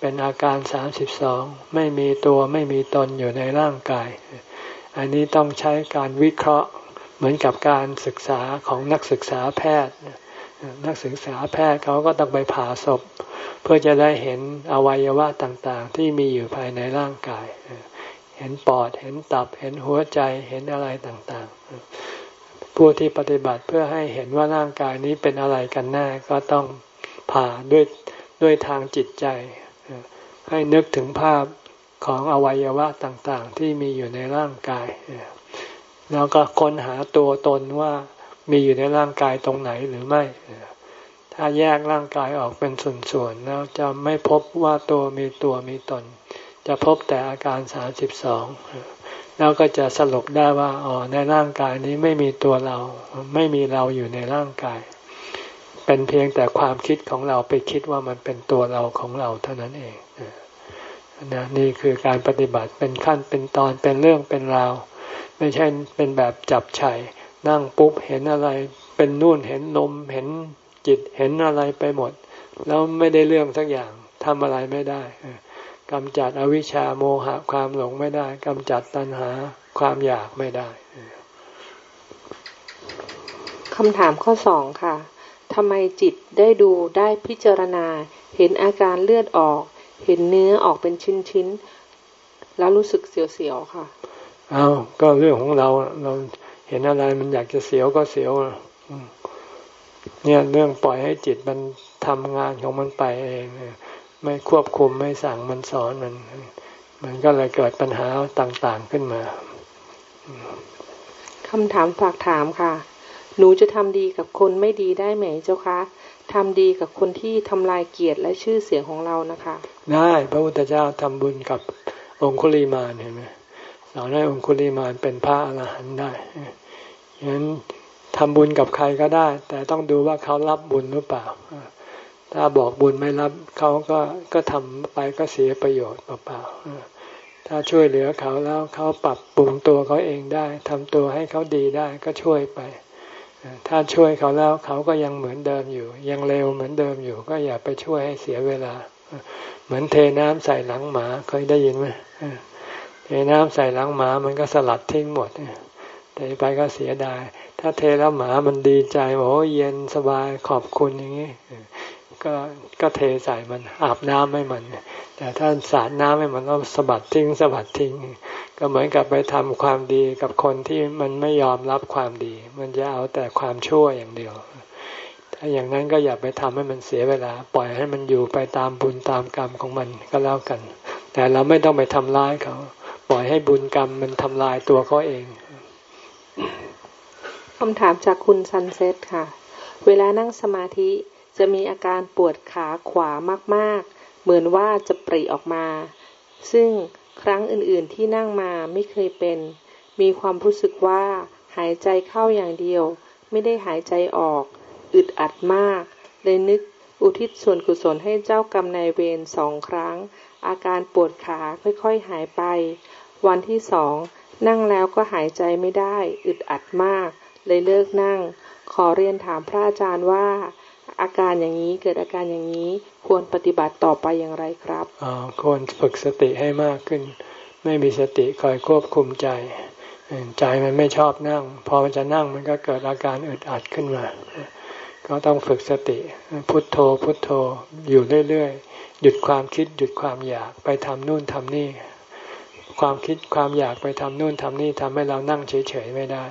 เป็นอาการสามสิบสองไม่มีตัวไม่มีตนอยู่ในร่างกาย อันนี้ต้องใช้การวิเคราะห์เหมือนกับการศึกษาของนักศึกษาแพทย์ นักศึกษาแพทย์เขาก็ต้องไปผ่าศพ เพื่อจะได้เห็นอวัยวะต่างๆ ที่มีอยู่ภายในร่างกาย เห็นปอดเห็นตับเห็นหัวใจเห็นอะไรต่างๆ ผู้ที่ปฏิบัติเพื่อให้เห็นว่าร่างกายนี้เป็นอะไรกันแน่ก็ต้องผ่าด้วยด้วยทางจิตใจ ให้นึกถึงภาพของอวัยวะต่างๆ ที่มีอยู่ในร่างกาย แล้วก็ค้นหาตัวตนว่ามีอยู่ในร่างกายตรงไหนหรือไม่ ถ้าแยกร่างกายออกเป็นส่วนๆแล้วจะไม่พบว่าตัวมีตัวมีตน จะพบแต่อาการสาสิบสองแล้วก็จะสรุปได้ว่าอ๋อในร่างกายนี้ไม่มีตัวเรา ไม่มีเราอยู่ในร่างกาย เป็นเพียงแต่ความคิดของเราไปคิดว่ามันเป็นตัวเราของเราเท่านั้นเอง นะนี่คือการปฏิบัติเป็นขั้นเป็นตอนเป็นเรื่องเป็นราว ไม่ใช่เป็นแบบจับไฉนั่งปุ๊บเห็นอะไร เป็นนู่นเห็นลมเห็นจิตเห็นอะไรไปหมด แล้วไม่ได้เรื่องสักอย่างทำอะไรไม่ได้กำจัดอวิชชาโมหะความหลงไม่ได้กำจัดตัณหาความอยากไม่ได้คำถามข้อสองค่ะทำไมจิตได้ดูได้พิจารณา เห็นอาการเลือดออก เห็นเนื้อออกเป็นชิ้นๆ แล้วรู้สึกเสียวๆค่ะอ้าวก็เรื่องของเราเราเห็นอะไรมันอยากจะเสียวก็เสียวเนี่ยเรื่องปล่อยให้จิตมันทำงานของมันไปเองไม่ควบคุมไม่สั่งมันสอนมัน มันก็เลยเกิดปัญหาต่างๆขึ้นมาคำถามฝากถามค่ะ หนูจะทำดีกับคนไม่ดีได้ไหมเจ้าคะทำดีกับคนที่ทำลายเกียรติและชื่อเสียงของเรานะคะ ได้ พระพุทธเจ้าทำบุญกับองคุลีมานเห็นไหมสอนให้องคุลีมานเป็นพระอรหันต์ได้ฉะนั้นทำบุญกับใครก็ได้ แต่ต้องดูว่าเขารับบุญหรือเปล่า ถ้าบอกบุญไม่รับเขาก็ก็ทำไปก็เสียประโยชน์เปล่าๆถ้าช่วยเหลือเขาแล้วเขาปรับปรุงตัวเขาเองได้ทำตัวให้เขาดีได้ก็ช่วยไป ถ้าช่วยเขาแล้วเขาก็ยังเหมือนเดิมอยู่ ยังเร็วเหมือนเดิมอยู่ ก็อย่าไปช่วยให้เสียเวลา เหมือนเทน้ำใส่หลังหมาเคยได้ยินไหมเทน้ำใส่หลังหมามันก็สลัดทิ้งหมดแต่ไปก็เสียดาย ถ้าเทแล้วหมามันดีใจบอกว่าเย็นสบายขอบคุณอย่างนี้ก็ก็เทใส่มันอาบน้ำให้มัน แต่ถ้าสาดน้ำให้มันก็สะบัดทิ้งสะบัดทิ้ง ก็เหมือนกับไปทำความดีกับคนที่มันไม่ยอมรับความดี มันจะเอาแต่ความชั่วอย่างเดียว ถ้าอย่างนั้นก็อย่าไปทำให้มันเสียเวลา ปล่อยให้มันอยู่ไปตามบุญตามกรรมของมันก็แล้วกัน แต่เราไม่ต้องไปทำร้ายเขา ปล่อยให้บุญกรรมมันทำลายตัวเขาเองคำถามจากคุณ Sunset ค่ะ เวลานั่งสมาธิจะมีอาการปวดขาขวามากๆ เหมือนว่าจะปริออกมา ซึ่งครั้งอื่นๆที่นั่งมาไม่เคยเป็น มีความรู้สึกว่าหายใจเข้าอย่างเดียว ไม่ได้หายใจออก อึดอัดมาก เลยนึกอุทิศส่วนกุศลให้เจ้ากรรมนายเวรสองครั้ง อาการปวดขาค่อยๆหายไป วันที่สองนั่งแล้วก็หายใจไม่ได้ อึดอัดมาก เลยเลิกนั่ง ขอเรียนถามพระอาจารย์ว่า อาการอย่างนี้เกิดอาการอย่างนี้ควรปฏิบัติต่อไปอย่างไรครับอ๋อควรฝึกสติให้มากขึ้น ไม่มีสติคอยควบคุมใจใจมันไม่ชอบนั่ง พอมันจะนั่งมันก็เกิดอาการอึดอัดขึ้นมา ก็ต้องฝึกสติ พุทโธ พุทโธอยู่เรื่อยๆ หยุดความคิดหยุดความอยากไปทำนู่นทำนี่ ความคิดความอยากไปทำนู่นทำนี่ทำให้เรานั่งเฉยๆไม่ได้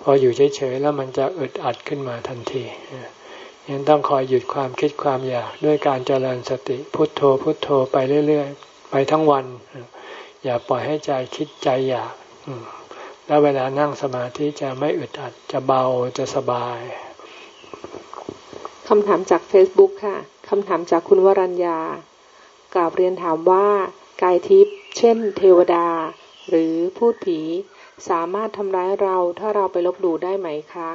พออยู่เฉยๆแล้วมันจะอึดอัดขึ้นมาทันทียังต้องคอยหยุดความคิดความอยากด้วยการเจริญสติ พุทโธ พุทโธไปเรื่อยๆ ไปทั้งวัน อย่าปล่อยให้ใจคิดใจอยาก แล้วเวลานั่งสมาธิจะไม่อึดอัดจะเบาจะสบาย คำถามจาก Facebook ค่ะ คำถามจากคุณวรัญญากราบเรียนถามว่ากายทิพย์เช่น เทวดา หรือพูดผี สามารถทำร้ายเราถ้าเราไปลบหลู่ได้ไหมคะ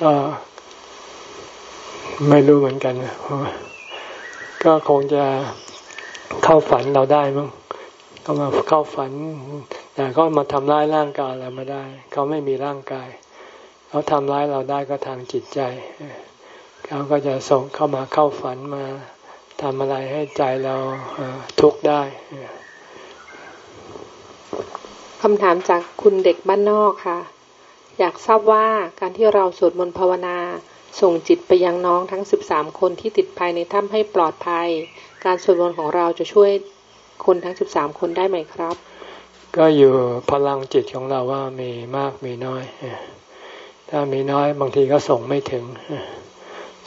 ก็ไม่รู้เหมือนกัน ก็คงจะเข้าฝันเราได้มั้งก็มาเข้าฝัน แต่ก็มาทำร้ายร่างกายเราไม่ได้ เขาไม่มีร่างกาย เขาทำร้ายเราได้ก็ทางจิตใจ เขาก็จะส่งเข้ามาเข้าฝันมาทำอะไรให้ใจเราทุกข์ได้คำถามจากคุณเด็กบ้านนอกค่ะ อยากทราบว่าการที่เราสวดมนต์ภาวนา ส่งจิตไปยังน้องทั้งสิบสามคนที่ติดภายในถ้ำให้ปลอดภัย การสวดมนต์ของเราจะช่วยคนทั้งสิบสามคนได้ไหมครับ ก็อยู่พลังจิตของเราว่ามีมากมีน้อย ถ้ามีน้อยบางทีก็ส่งไม่ถึง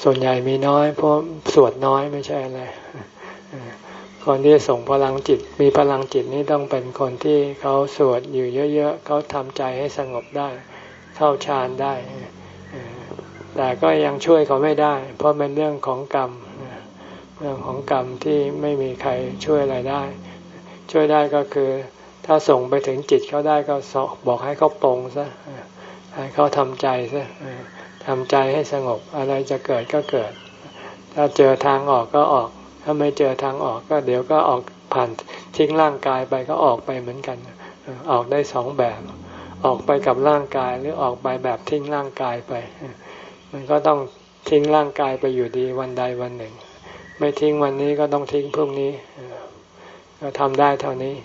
ส่วนใหญ่มีน้อยเพราะสวดน้อยไม่ใช่อะไรคนที่ส่งพลังจิต มีพลังจิตนี่ต้องเป็นคนที่เขาสวดอยู่เยอะๆเขาทำใจให้สงบได้ เข้าฌานได้แต่ก็ยังช่วยเขาไม่ได้ เพราะเป็นเรื่องของกรรมเรื่องของกรรมที่ไม่มีใครช่วยอะไรได้ ช่วยได้ก็คือ ถ้าส่งไปถึงจิตเขาได้ก็บอกให้เขาปรงซะ เขาทำใจซะทำใจให้สงบ อะไรจะเกิดก็เกิด ถ้าเจอทางออกก็ออก ถ้าไม่เจอทางออกก็เดี๋ยวก็ออกผ่านทิ้งร่างกายไปก็ออกไปเหมือนกัน ออกได้สองแบบ ออกไปกับร่างกายหรือออกไปแบบทิ้งร่างกายไป มันก็ต้องทิ้งร่างกายไปอยู่ดีวันใดวันหนึ่ง ไม่ทิ้งวันนี้ก็ต้องทิ้งพรุ่งนี้ก็ทำได้เท่านี้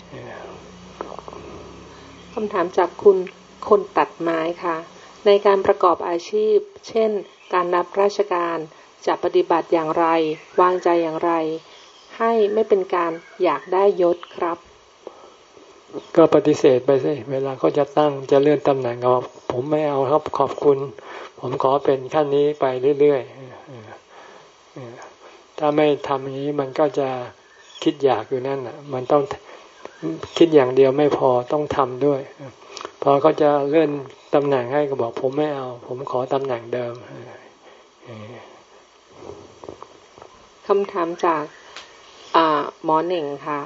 คำถามจากคุณ คนตัดไม้ค่ะ ในการประกอบอาชีพ เช่น การรับราชการจะปฏิบัติอย่างไร วางใจอย่างไร ให้ไม่เป็นการอยากได้ยศครับ ก็ปฏิเสธไปสิเวลาเขาจะตั้งจะเลื่อนตำแหน่งก็ผมไม่เอาครับขอบคุณ ผมขอเป็นขั้นนี้ไปเรื่อยๆถ้าไม่ทำอย่างนี้มันก็จะคิดอยากอยู่นั่นอะ มันต้องคิดอย่างเดียวไม่พอต้องทำด้วย พอเขาจะเลื่อนตำแหน่งให้ก็บอกผมไม่เอา ผมขอตำแหน่งเดิมคำถามจากหมอหนึ่งค่ะ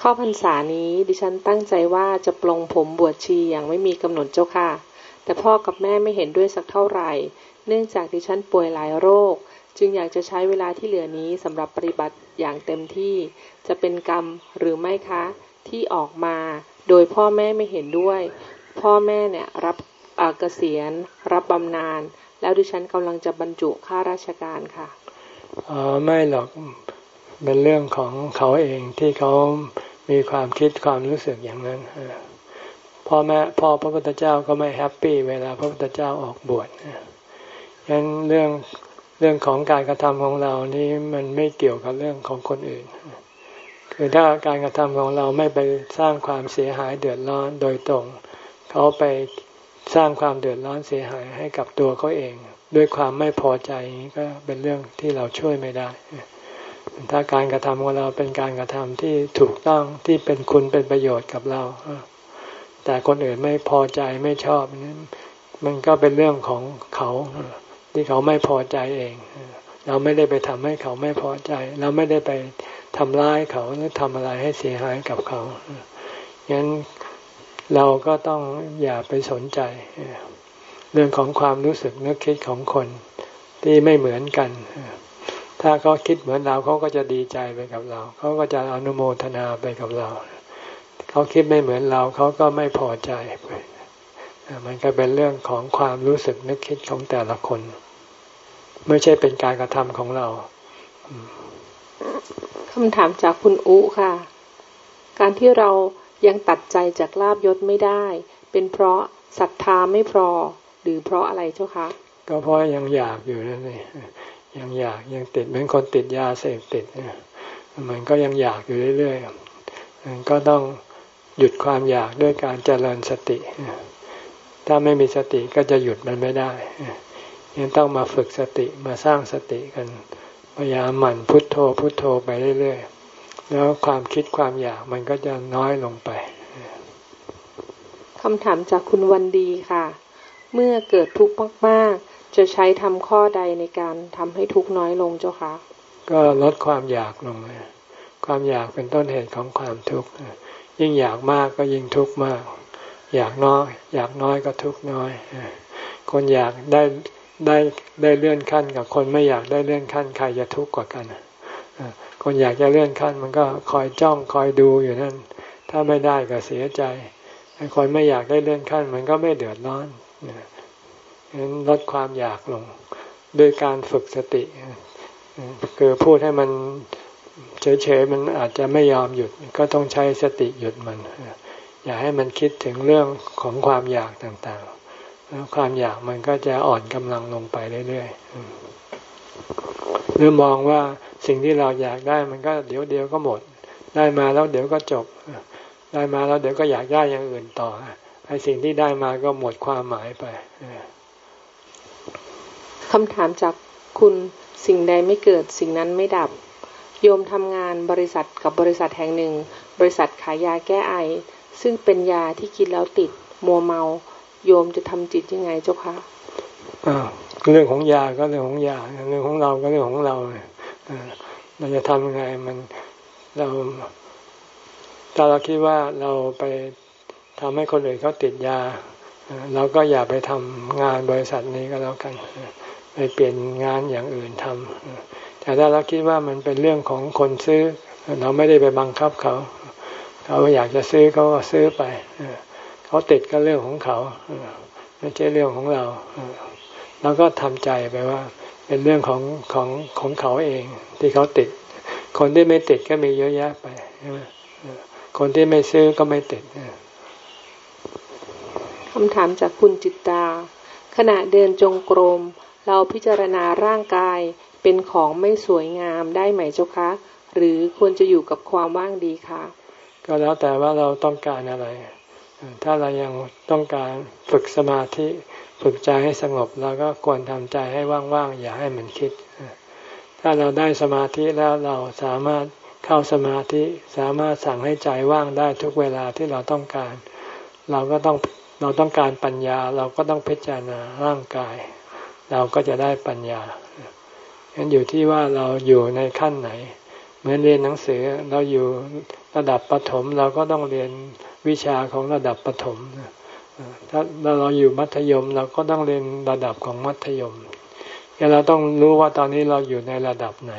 ข้อพรรษานี้ดิฉันตั้งใจว่าจะปลงผมบวชชีอย่างไม่มีกำหนดเจ้าค่ะ แต่พ่อกับแม่ไม่เห็นด้วยสักเท่าไหร่ เนื่องจากดิฉันป่วยหลายโรค จึงอยากจะใช้เวลาที่เหลือนี้สำหรับปฏิบัติอย่างเต็มที่ จะเป็นกรรมหรือไม่คะ ที่ออกมาโดยพ่อแม่ไม่เห็นด้วย พ่อแม่เนี่ยรับเกษียณรับบำนาญแล้วดิฉันกำลังจะบรรจุข้าราชการค่ะอ๋อไม่หรอกเป็นเรื่องของเขาเองที่เขามีความคิดความรู้สึกอย่างนั้นพ่อแม่พ่อพระพุทธเจ้าก็ไม่ happy เวลาพระพุทธเจ้าออกบวชฉะนั้นเรื่องเรื่องของการกระทำของเรานี้มันไม่เกี่ยวกับเรื่องของคนอื่น คือถ้าการกระทำของเราไม่ไปสร้างความเสียหายเดือดร้อนโดยตรง เขาไปสร้างความเดือดร้อนเสียหายให้กับตัวเขาเอง ด้วยความไม่พอใจก็เป็นเรื่องที่เราช่วยไม่ได้ ถ้าการกระทำของเราเป็นการกระทำที่ถูกต้องที่เป็นคุณเป็นประโยชน์กับเรา แต่คนอื่นไม่พอใจไม่ชอบมันก็เป็นเรื่องของเขาที่เขาไม่พอใจเอง เราไม่ได้ไปทำให้เขาไม่พอใจ เราไม่ได้ไปทำร้ายเขาหรือทำอะไรให้เสียหายกับเขางั้น เราก็ต้องอย่าไปสนใจ เรื่องของความรู้สึกนึกคิดของคนที่ไม่เหมือนกัน ถ้าเขาคิดเหมือนเราเขาก็จะดีใจไปกับเรา เขาก็จะอนุโมทนาไปกับเรา เขาคิดไม่เหมือนเราเขาก็ไม่พอใจไปมันก็เป็นเรื่องของความรู้สึกนึกคิดของแต่ละคน ไม่ใช่เป็นการกระทำของเราคำถามจากคุณอุค่ะ การที่เรา ยังตัดใจจากลาบยศไม่ได้ เป็นเพราะศรัทธาไม่พอ หรือเพราะอะไรเจ้าคะ ก็เพราะยังอยากอยู่นั่นเองยังอยากยังติดเหมือนคนติดยาเสพติดมันก็ยังอยากอยู่เรื่อยๆก็ต้องหยุดความอยากด้วยการเจริญสติ ถ้าไม่มีสติก็จะหยุดมันไม่ได้ยังต้องมาฝึกสติมาสร้างสติกันพยายามหมั่นพุทโธพุทโธไปเรื่อยๆ แล้วความคิดความอยากมันก็จะน้อยลงไปคำถามจากคุณวันดีค่ะ เมื่อเกิดทุกข์มากจะใช้ทำข้อใดในการทำให้ทุกน้อยลงเจ้าคะ ก็ลดความอยากลงเลยความอยากเป็นต้นเหตุของความทุกข์ยิ่งอยากมากก็ยิ่งทุกข์มาก อยากน้อย อยากน้อยก็ทุกข์น้อย คนอยากได้ได้ได้เลื่อนขั้นกับคนไม่อยากได้เลื่อนขั้นใครจะทุกข์กว่ากัน คนอยากจะเลื่อนขั้น มันก็คอยจ้องคอยดูอยู่นั่น ถ้าไม่ได้ก็เสียใจคนไม่อยากได้เลื่อนขั้น มันก็ไม่เดือดร้อนนั้นลดความอยากลงด้วยการฝึกสติคือพูดให้มันเฉยๆมันอาจจะไม่ยอมหยุด ก็ต้องใช้สติหยุดมัน อย่าให้มันคิดถึงเรื่องของความอยากต่างๆ แล้วความอยากมันก็จะอ่อนกำลังลงไปเรื่อยๆ หรือมองว่าสิ่งที่เราอยากได้มันก็เดี๋ยวเดียวก็หมด ได้มาแล้วเดี๋ยวก็จบ ได้มาแล้วเดี๋ยวก็อยากได้อย่างอื่นต่อไอ้สิ่งที่ได้มาก็หมดความหมายไปคำถามจากคุณสิ่งใดไม่เกิดสิ่งนั้นไม่ดับ โยมทำงานบริษัทกับบริษัทแห่งหนึ่ง บริษัทขายยาแก้ไอ ซึ่งเป็นยาที่กินแล้วติดมัวเมา โยมจะทำจิตยังไงเจ้าคะ เรื่องของยาก็เรื่องของยา เรื่องของเราก็เรื่องของเราเราจะทำยังไงมันเราถ้าเราคิดว่าเราไปทำให้คนอื่นเขาติดยาเราก็อย่าไปทำงานบริษัทนี้ก็แล้วกันไปเปลี่ยนงานอย่างอื่นทำแต่ถ้าเราคิดว่ามันเป็นเรื่องของคนซื้อ เราไม่ได้ไปบังคับเขา เขาอยากจะซื้อเขาก็ซื้อไปเขเขาติดก็เรื่องของเขาไม่ใช่เรื่องของเรา แล้วก็ทำใจไปว่า เป็นเรื่องของของของเขาเองที่เขาติด คนที่ไม่ติดก็มีเยอะแยะไปใช่ไหมคนที่ไม่ซื้อก็ไม่ติดคำถามจากคุณจิตตา ขณะเดินจงกรม เราพิจารณาร่างกายเป็นของไม่สวยงามได้ไหมเจ้าคะ หรือควรจะอยู่กับความว่างดีคะก็แล้วแต่ว่าเราต้องการอะไร ถ้าเรายังต้องการฝึกสมาธิ ฝึกใจให้สงบเราก็ควรทำใจให้ว่างๆอย่าให้มันคิด ถ้าเราได้สมาธิแล้วเราสามารถเข้าสมาธิสามารถสั่งให้ใจว่างได้ทุกเวลาที่เราต้องการ เราก็ต้องเราต้องการปัญญาเราก็ต้องพิจารณาร่างกาย เราก็จะได้ปัญญาฉะนั้นอยู่ที่ว่าเราอยู่ในขั้นไหน เหมือนเรียนหนังสือเราอยู่ระดับประถมเราก็ต้องเรียนวิชาของระดับประถม ถ้าเราอยู่มัธยมเราก็ต้องเรียนระดับของมัธยมเราต้องรู้ว่าตอนนี้เราอยู่ในระดับไหน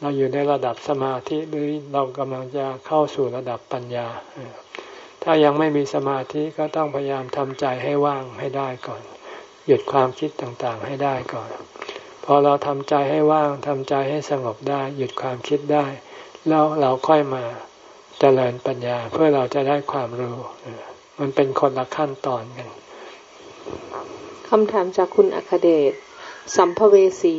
เราอยู่ในระดับสมาธิหรือเรากำลังจะเข้าสู่ระดับปัญญา ถ้ายังไม่มีสมาธิก็ต้องพยายามทำใจให้ว่างให้ได้ก่อน หยุดความคิดต่างๆให้ได้ก่อน พอเราทำใจให้ว่างทำใจให้สงบได้ หยุดความคิดได้ แล้วเราค่อยมาเจริญปัญญาเพื่อเราจะได้ความรู้ มันเป็นคนละขั้นตอนกันคำถามจากคุณอัคเดช สัมภเวสี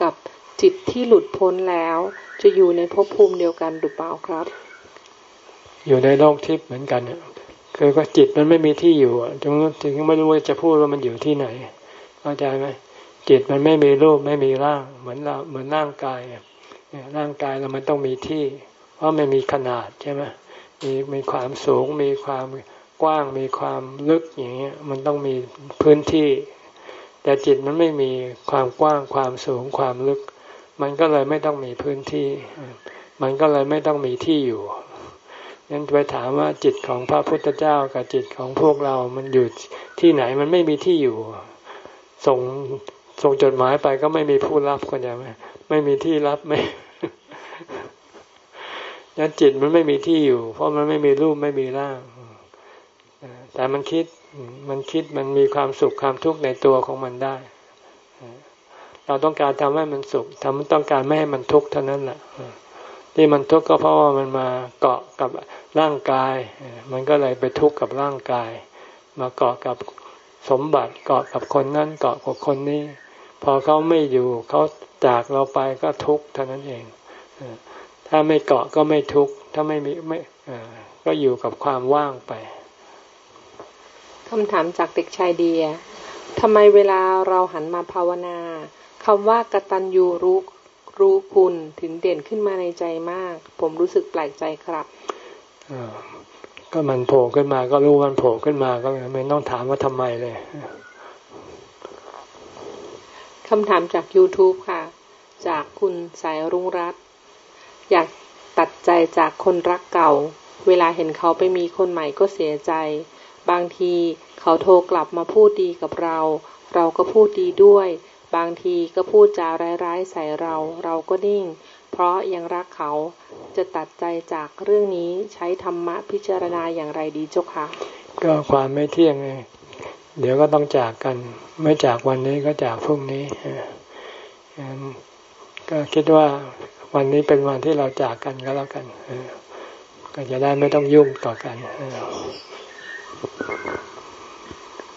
กับจิตที่หลุดพ้นแล้ว จะอยู่ในภพภูมิเดียวกันหรือเปล่าครับ อยู่ในโลกทิพย์เหมือนกันคือว่าจิตมันไม่มีที่อยู่จึงถึงไม่รู้ว่าจะพูดว่ามันอยู่ที่ไหนเข้าใจไหมจิตมันไม่มีรูปไม่มีร่างเหมือนเราเหมือนร่างกายร่างกายเรามันต้องมีที่ เพราะมันมีขนาดใช่ไหมมีมีความสูงมีความ กว้างมีความลึกอย่างเงี้ยมันต้องมีพื้นที่ แต่จิตมันไม่มีความกว้างความสูงความลึก มันก็เลยไม่ต้องมีพื้นที่ มันก็เลยไม่ต้องมีที่อยู่งั้นไปถามว่าจิตของพระพุทธเจ้ากับจิตของพวกเรา มันอยู่ที่ไหนมันไม่มีที่อยู่ ส่งส่งจดหมายไปก็ไม่มีผู้รับคนอย่างไหมไม่มีที่รับไม่งั้นจิตมันไม่มีที่อยู่ เพราะมันไม่มีรูปไม่มีร่าง แต่มันคิดมันคิดมันมีความสุขความทุกข์ในตัวของมันได้ เราต้องการทำให้มันสุขทำต้องการไม่ให้มันทุกข์เท่านั้นแหละที่มันทุกข์ก็เพราะว่ามันมาเกาะกับร่างกาย มันก็เลยไปทุกข์กับร่างกาย มาเกาะกับสมบัติเกาะกับคนนั้นเกาะกับคนนี้ พอเขาไม่อยู่เขาจากเราไปก็ทุกข์เท่านั้นเอง ถ้าไม่เกาะก็ไม่ทุกข์ถ้าไม่มีไม่ก็อยู่กับความว่างไป คำถามจากเด็กชายเดียทำไมเวลาเราหันมาภาวนาคำว่ากตัญญูรู้รู้คุณถึงเด่นขึ้นมาในใจมาก ผมรู้สึกแปลกใจครับก็มันโผล่ขึ้นมาก็รู้มันโผล่ขึ้นมาก็ไม่ต้องถามว่าทำไมเลยคำถามจาก YouTube ค่ะ จากคุณสายรุ่งรัตอยากตัดใจจากคนรักเก่า เวลาเห็นเขาไปมีคนใหม่ก็เสียใจ บางทีเขาโทรกลับมาพูดดีกับเรา เราก็พูดดีด้วย บางทีก็พูดจาร้ายๆใส่เรา เราก็นิ่ง เพราะยังรักเขาจะตัดใจจากเรื่องนี้ใช้ธรรมะพิจารณาอย่างไรดีเจ้าคะก็ความไม่เที่ยงไงเดี๋ยวก็ต้องจากกัน ไม่จากวันนี้ก็จากพรุ่งนี้ก็คิดว่าวันนี้เป็นวันที่เราจากกันก็แล้วกันก็จะได้ไม่ต้องยุ่งต่อกัน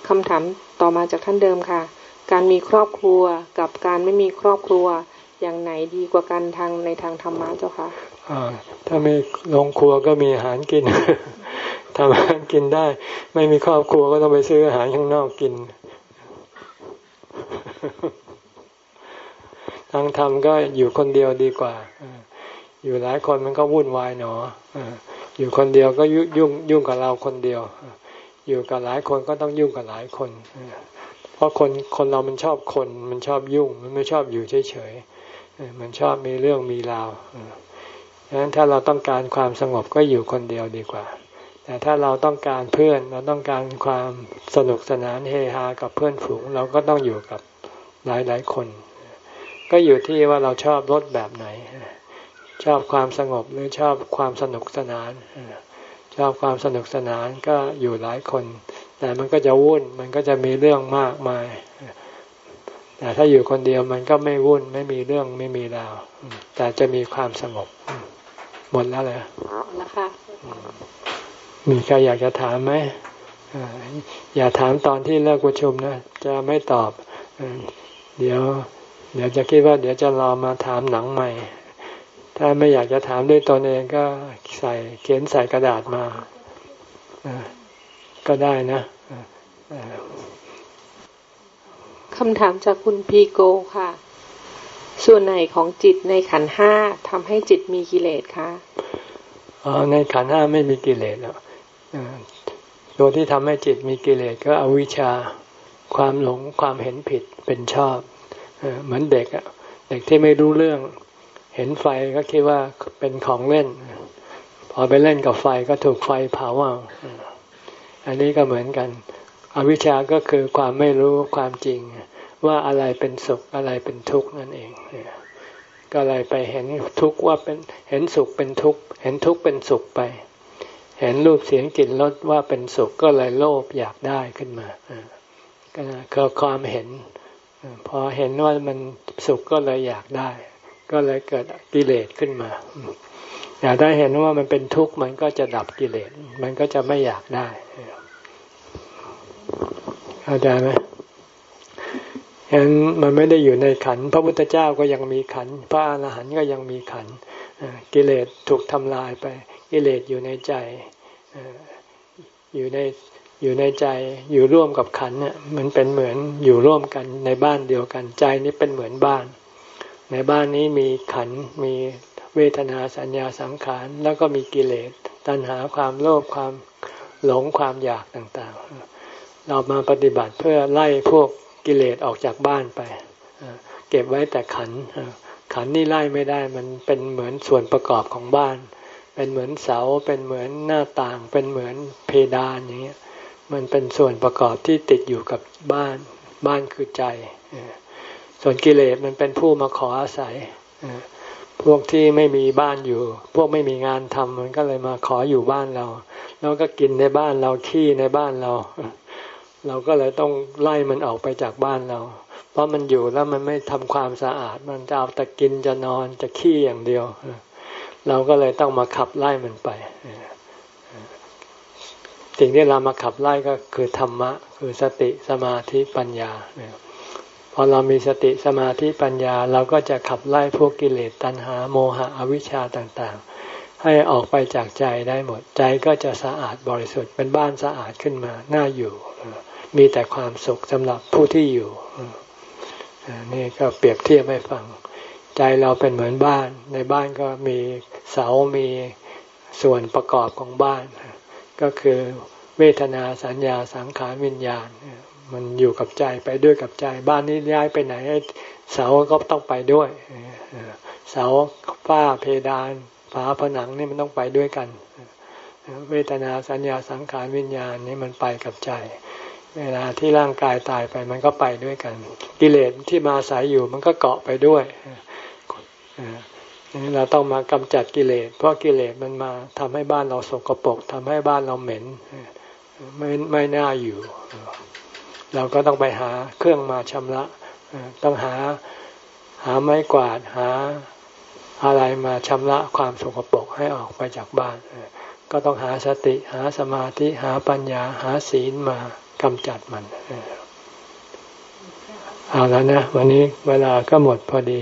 คำถามต่อมาจากท่านเดิมค่ะ การมีครอบครัวกับการไม่มีครอบครัวอย่างไหนดีกว่ากันทางในทางธรรมะเจ้าคะถ้าไม่ลงครัวก็มีอาหารกินทำอาหารกินได้ ไม่มีครอบครัวก็ต้องไปซื้ออาหารข้างนอกกิน ทางธรรมก็อยู่คนเดียวดีกว่า อยู่หลายคนมันก็วุ่นวายหนออยู่คนเดียวก็ยุ่งยุ่งกับเราคนเดียว อยู่กับหลายคนก็ต้องยุ่งกับหลายคน เพราะคนคนเรามันชอบคน มันชอบยุ่ง มันไม่ชอบอยู่เฉยๆมันชอบมีเรื่องมีราวดังนั้นถ้าเราต้องการความสงบก็อยู่คนเดียวดีกว่า แต่ถ้าเราต้องการเพื่อนเราต้องการความสนุกสนานเฮฮากับเพื่อนฝูง เราก็ต้องอยู่กับหลายหลายคน ก็อยู่ที่ว่าเราชอบรถแบบไหน ชอบความสงบหรือชอบความสนุกสนาน ชอบความสนุกสนานก็อยู่หลายคน แต่มันก็จะวุ่นมันก็จะมีเรื่องมากมาย แต่ถ้าอยู่คนเดียวมันก็ไม่วุ่นไม่มีเรื่องไม่มีราวแต่จะมีความสงบหมดแล้วเลยแล้วค่ะมีใครอยากจะถามไหมอย่าถามตอนที่เลิกประชุมนะจะไม่ตอบ เดี๋ยว เดี๋ยวจะคิดว่าเดี๋ยวจะรอมาถามหนังใหม่ ถ้าไม่อยากจะถามด้วยตนเองก็ใส่เขียนใส่กระดาษมาก็ได้นะคำถามจากคุณพีโกค่ะ ส่วนไหนของจิตในขันห้าทำให้จิตมีกิเลสคะอ๋อในขันห้าไม่มีกิเลสแล้วตัวที่ทำให้จิตมีกิเลสก็อวิชชาความหลงความเห็นผิดเป็นชอบเหมือนเด็กอะเด็กที่ไม่รู้เรื่อง เห็นไฟก็คิดว่าเป็นของเล่น พอไปเล่นกับไฟก็ถูกไฟเผาเอาอันนี้ก็เหมือนกัน อวิชชาก็คือความไม่รู้ความจริง ว่าอะไรเป็นสุขอะไรเป็นทุกข์นั่นเอง ก็เลยไปเห็นทุกข์ว่าเป็นเห็นสุขเป็นทุกข์เห็นทุกข์เป็นสุขไป เห็นรูปเสียงกลิ่นรสว่าเป็นสุขก็เลยโลภอยากได้ขึ้นมาก็คือความเห็น พอเห็นว่ามันสุขก็เลยอยากได้ ก็เลยเกิดกิเลสขึ้นมาอยากได้เห็นว่ามันเป็นทุกข์มันก็จะดับกิเลส มันก็จะไม่อยากได้เข้าใจไหมฉะนั้นมันไม่ได้อยู่ในขัน พระพุทธเจ้าก็ยังมีขัน พระอรหันต์ก็ยังมีขันกิเลสถูกทำลายไป กิเลสอยู่ในใจอยู่ในอยู่ในใจอยู่ร่วมกับขันเนี่ยมันเป็นเหมือนอยู่ร่วมกันในบ้านเดียวกันใจนี้เป็นเหมือนบ้าน ในบ้านนี้มีขันมีเวทนาสัญญาสังขาร แล้วก็มีกิเลส ตัณหาความโลภความหลงความอยากต่างๆ เรามาปฏิบัติเพื่อไล่พวกกิเลสออกจากบ้านไปเก็บไว้แต่ขันขันนี่ไล่ไม่ได้มันเป็นเหมือนส่วนประกอบของบ้าน เป็นเหมือนเสาเป็นเหมือนหน้าต่าง เป็นเหมือนเพดานอย่างเงี้ยมันเป็นส่วนประกอบที่ติดอยู่กับบ้านบ้านคือใจ ส่วนกิเลสมันเป็นผู้มาขออาศัยพวกที่ไม่มีบ้านอยู่ พวกไม่มีงานทำมันก็เลยมาขออยู่บ้านเรา แล้วก็กินในบ้านเราขี้ในบ้านเรา เราก็เลยต้องไล่มันออกไปจากบ้านเรา เพราะมันอยู่แล้วมันไม่ทำความสะอาด มันจะเอาแต่กินจะนอนจะขี้อย่างเดียว เราก็เลยต้องมาขับไล่มันไป สิ่งที่เรามาขับไล่ก็คือธรรมะ คือสติสมาธิปัญญาเนี่ย พอเรามีสติสมาธิปัญญาเราก็จะขับไล่พวกกิเลสตัณหาโมหะอวิชชาต่างๆ ให้ออกไปจากใจได้หมดใจก็จะสะอาดบริสุทธิ์เป็นบ้านสะอาดขึ้นมาน่าอยู่ มีแต่ความสุขสำหรับผู้ที่อยู่นี่ก็เปรียบเทียบให้ฟัง ใจเราเป็นเหมือนบ้าน ในบ้านก็มีเสามีส่วนประกอบของบ้าน ก็คือเวทนาสัญญาสังขารวิญญาณ มันอยู่กับใจไปด้วยกับใจ บ้านนี้ย้ายไปไหนเสาก็ต้องไปด้วยเสาฝ้าเพดานฝาผนังนี่มันต้องไปด้วยกัน เวทนาสัญญาสังขารวิญญาณนี่มันไปกับใจ เวลาที่ร่างกายตายไปมันก็ไปด้วยกัน กิเลสที่มาสาศัยอยู่มันก็เกาะไปด้วยนี่เราต้องมากำจัดกิเลส เพราะกิเลสมันมาทำให้บ้านเราสกปรกทำให้บ้านเราเหม็นไม่ไม่น่าอยู่ เราก็ต้องไปหาเครื่องมาชำระ ต้องหาหาไม้กวาดหาอะไรมาชำระความสกปรกให้ออกไปจากบ้าน ก็ต้องหาสติหาสมาธิหาปัญญาหาศีลมากำจัดมันเอาแล้วนะ วันนี้เวลาก็หมดพอดี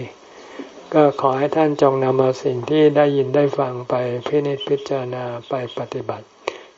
ก็ขอให้ท่านจงนำเอาสิ่งที่ได้ยินได้ฟังไปพินิจพิจารณาไปปฏิบัติ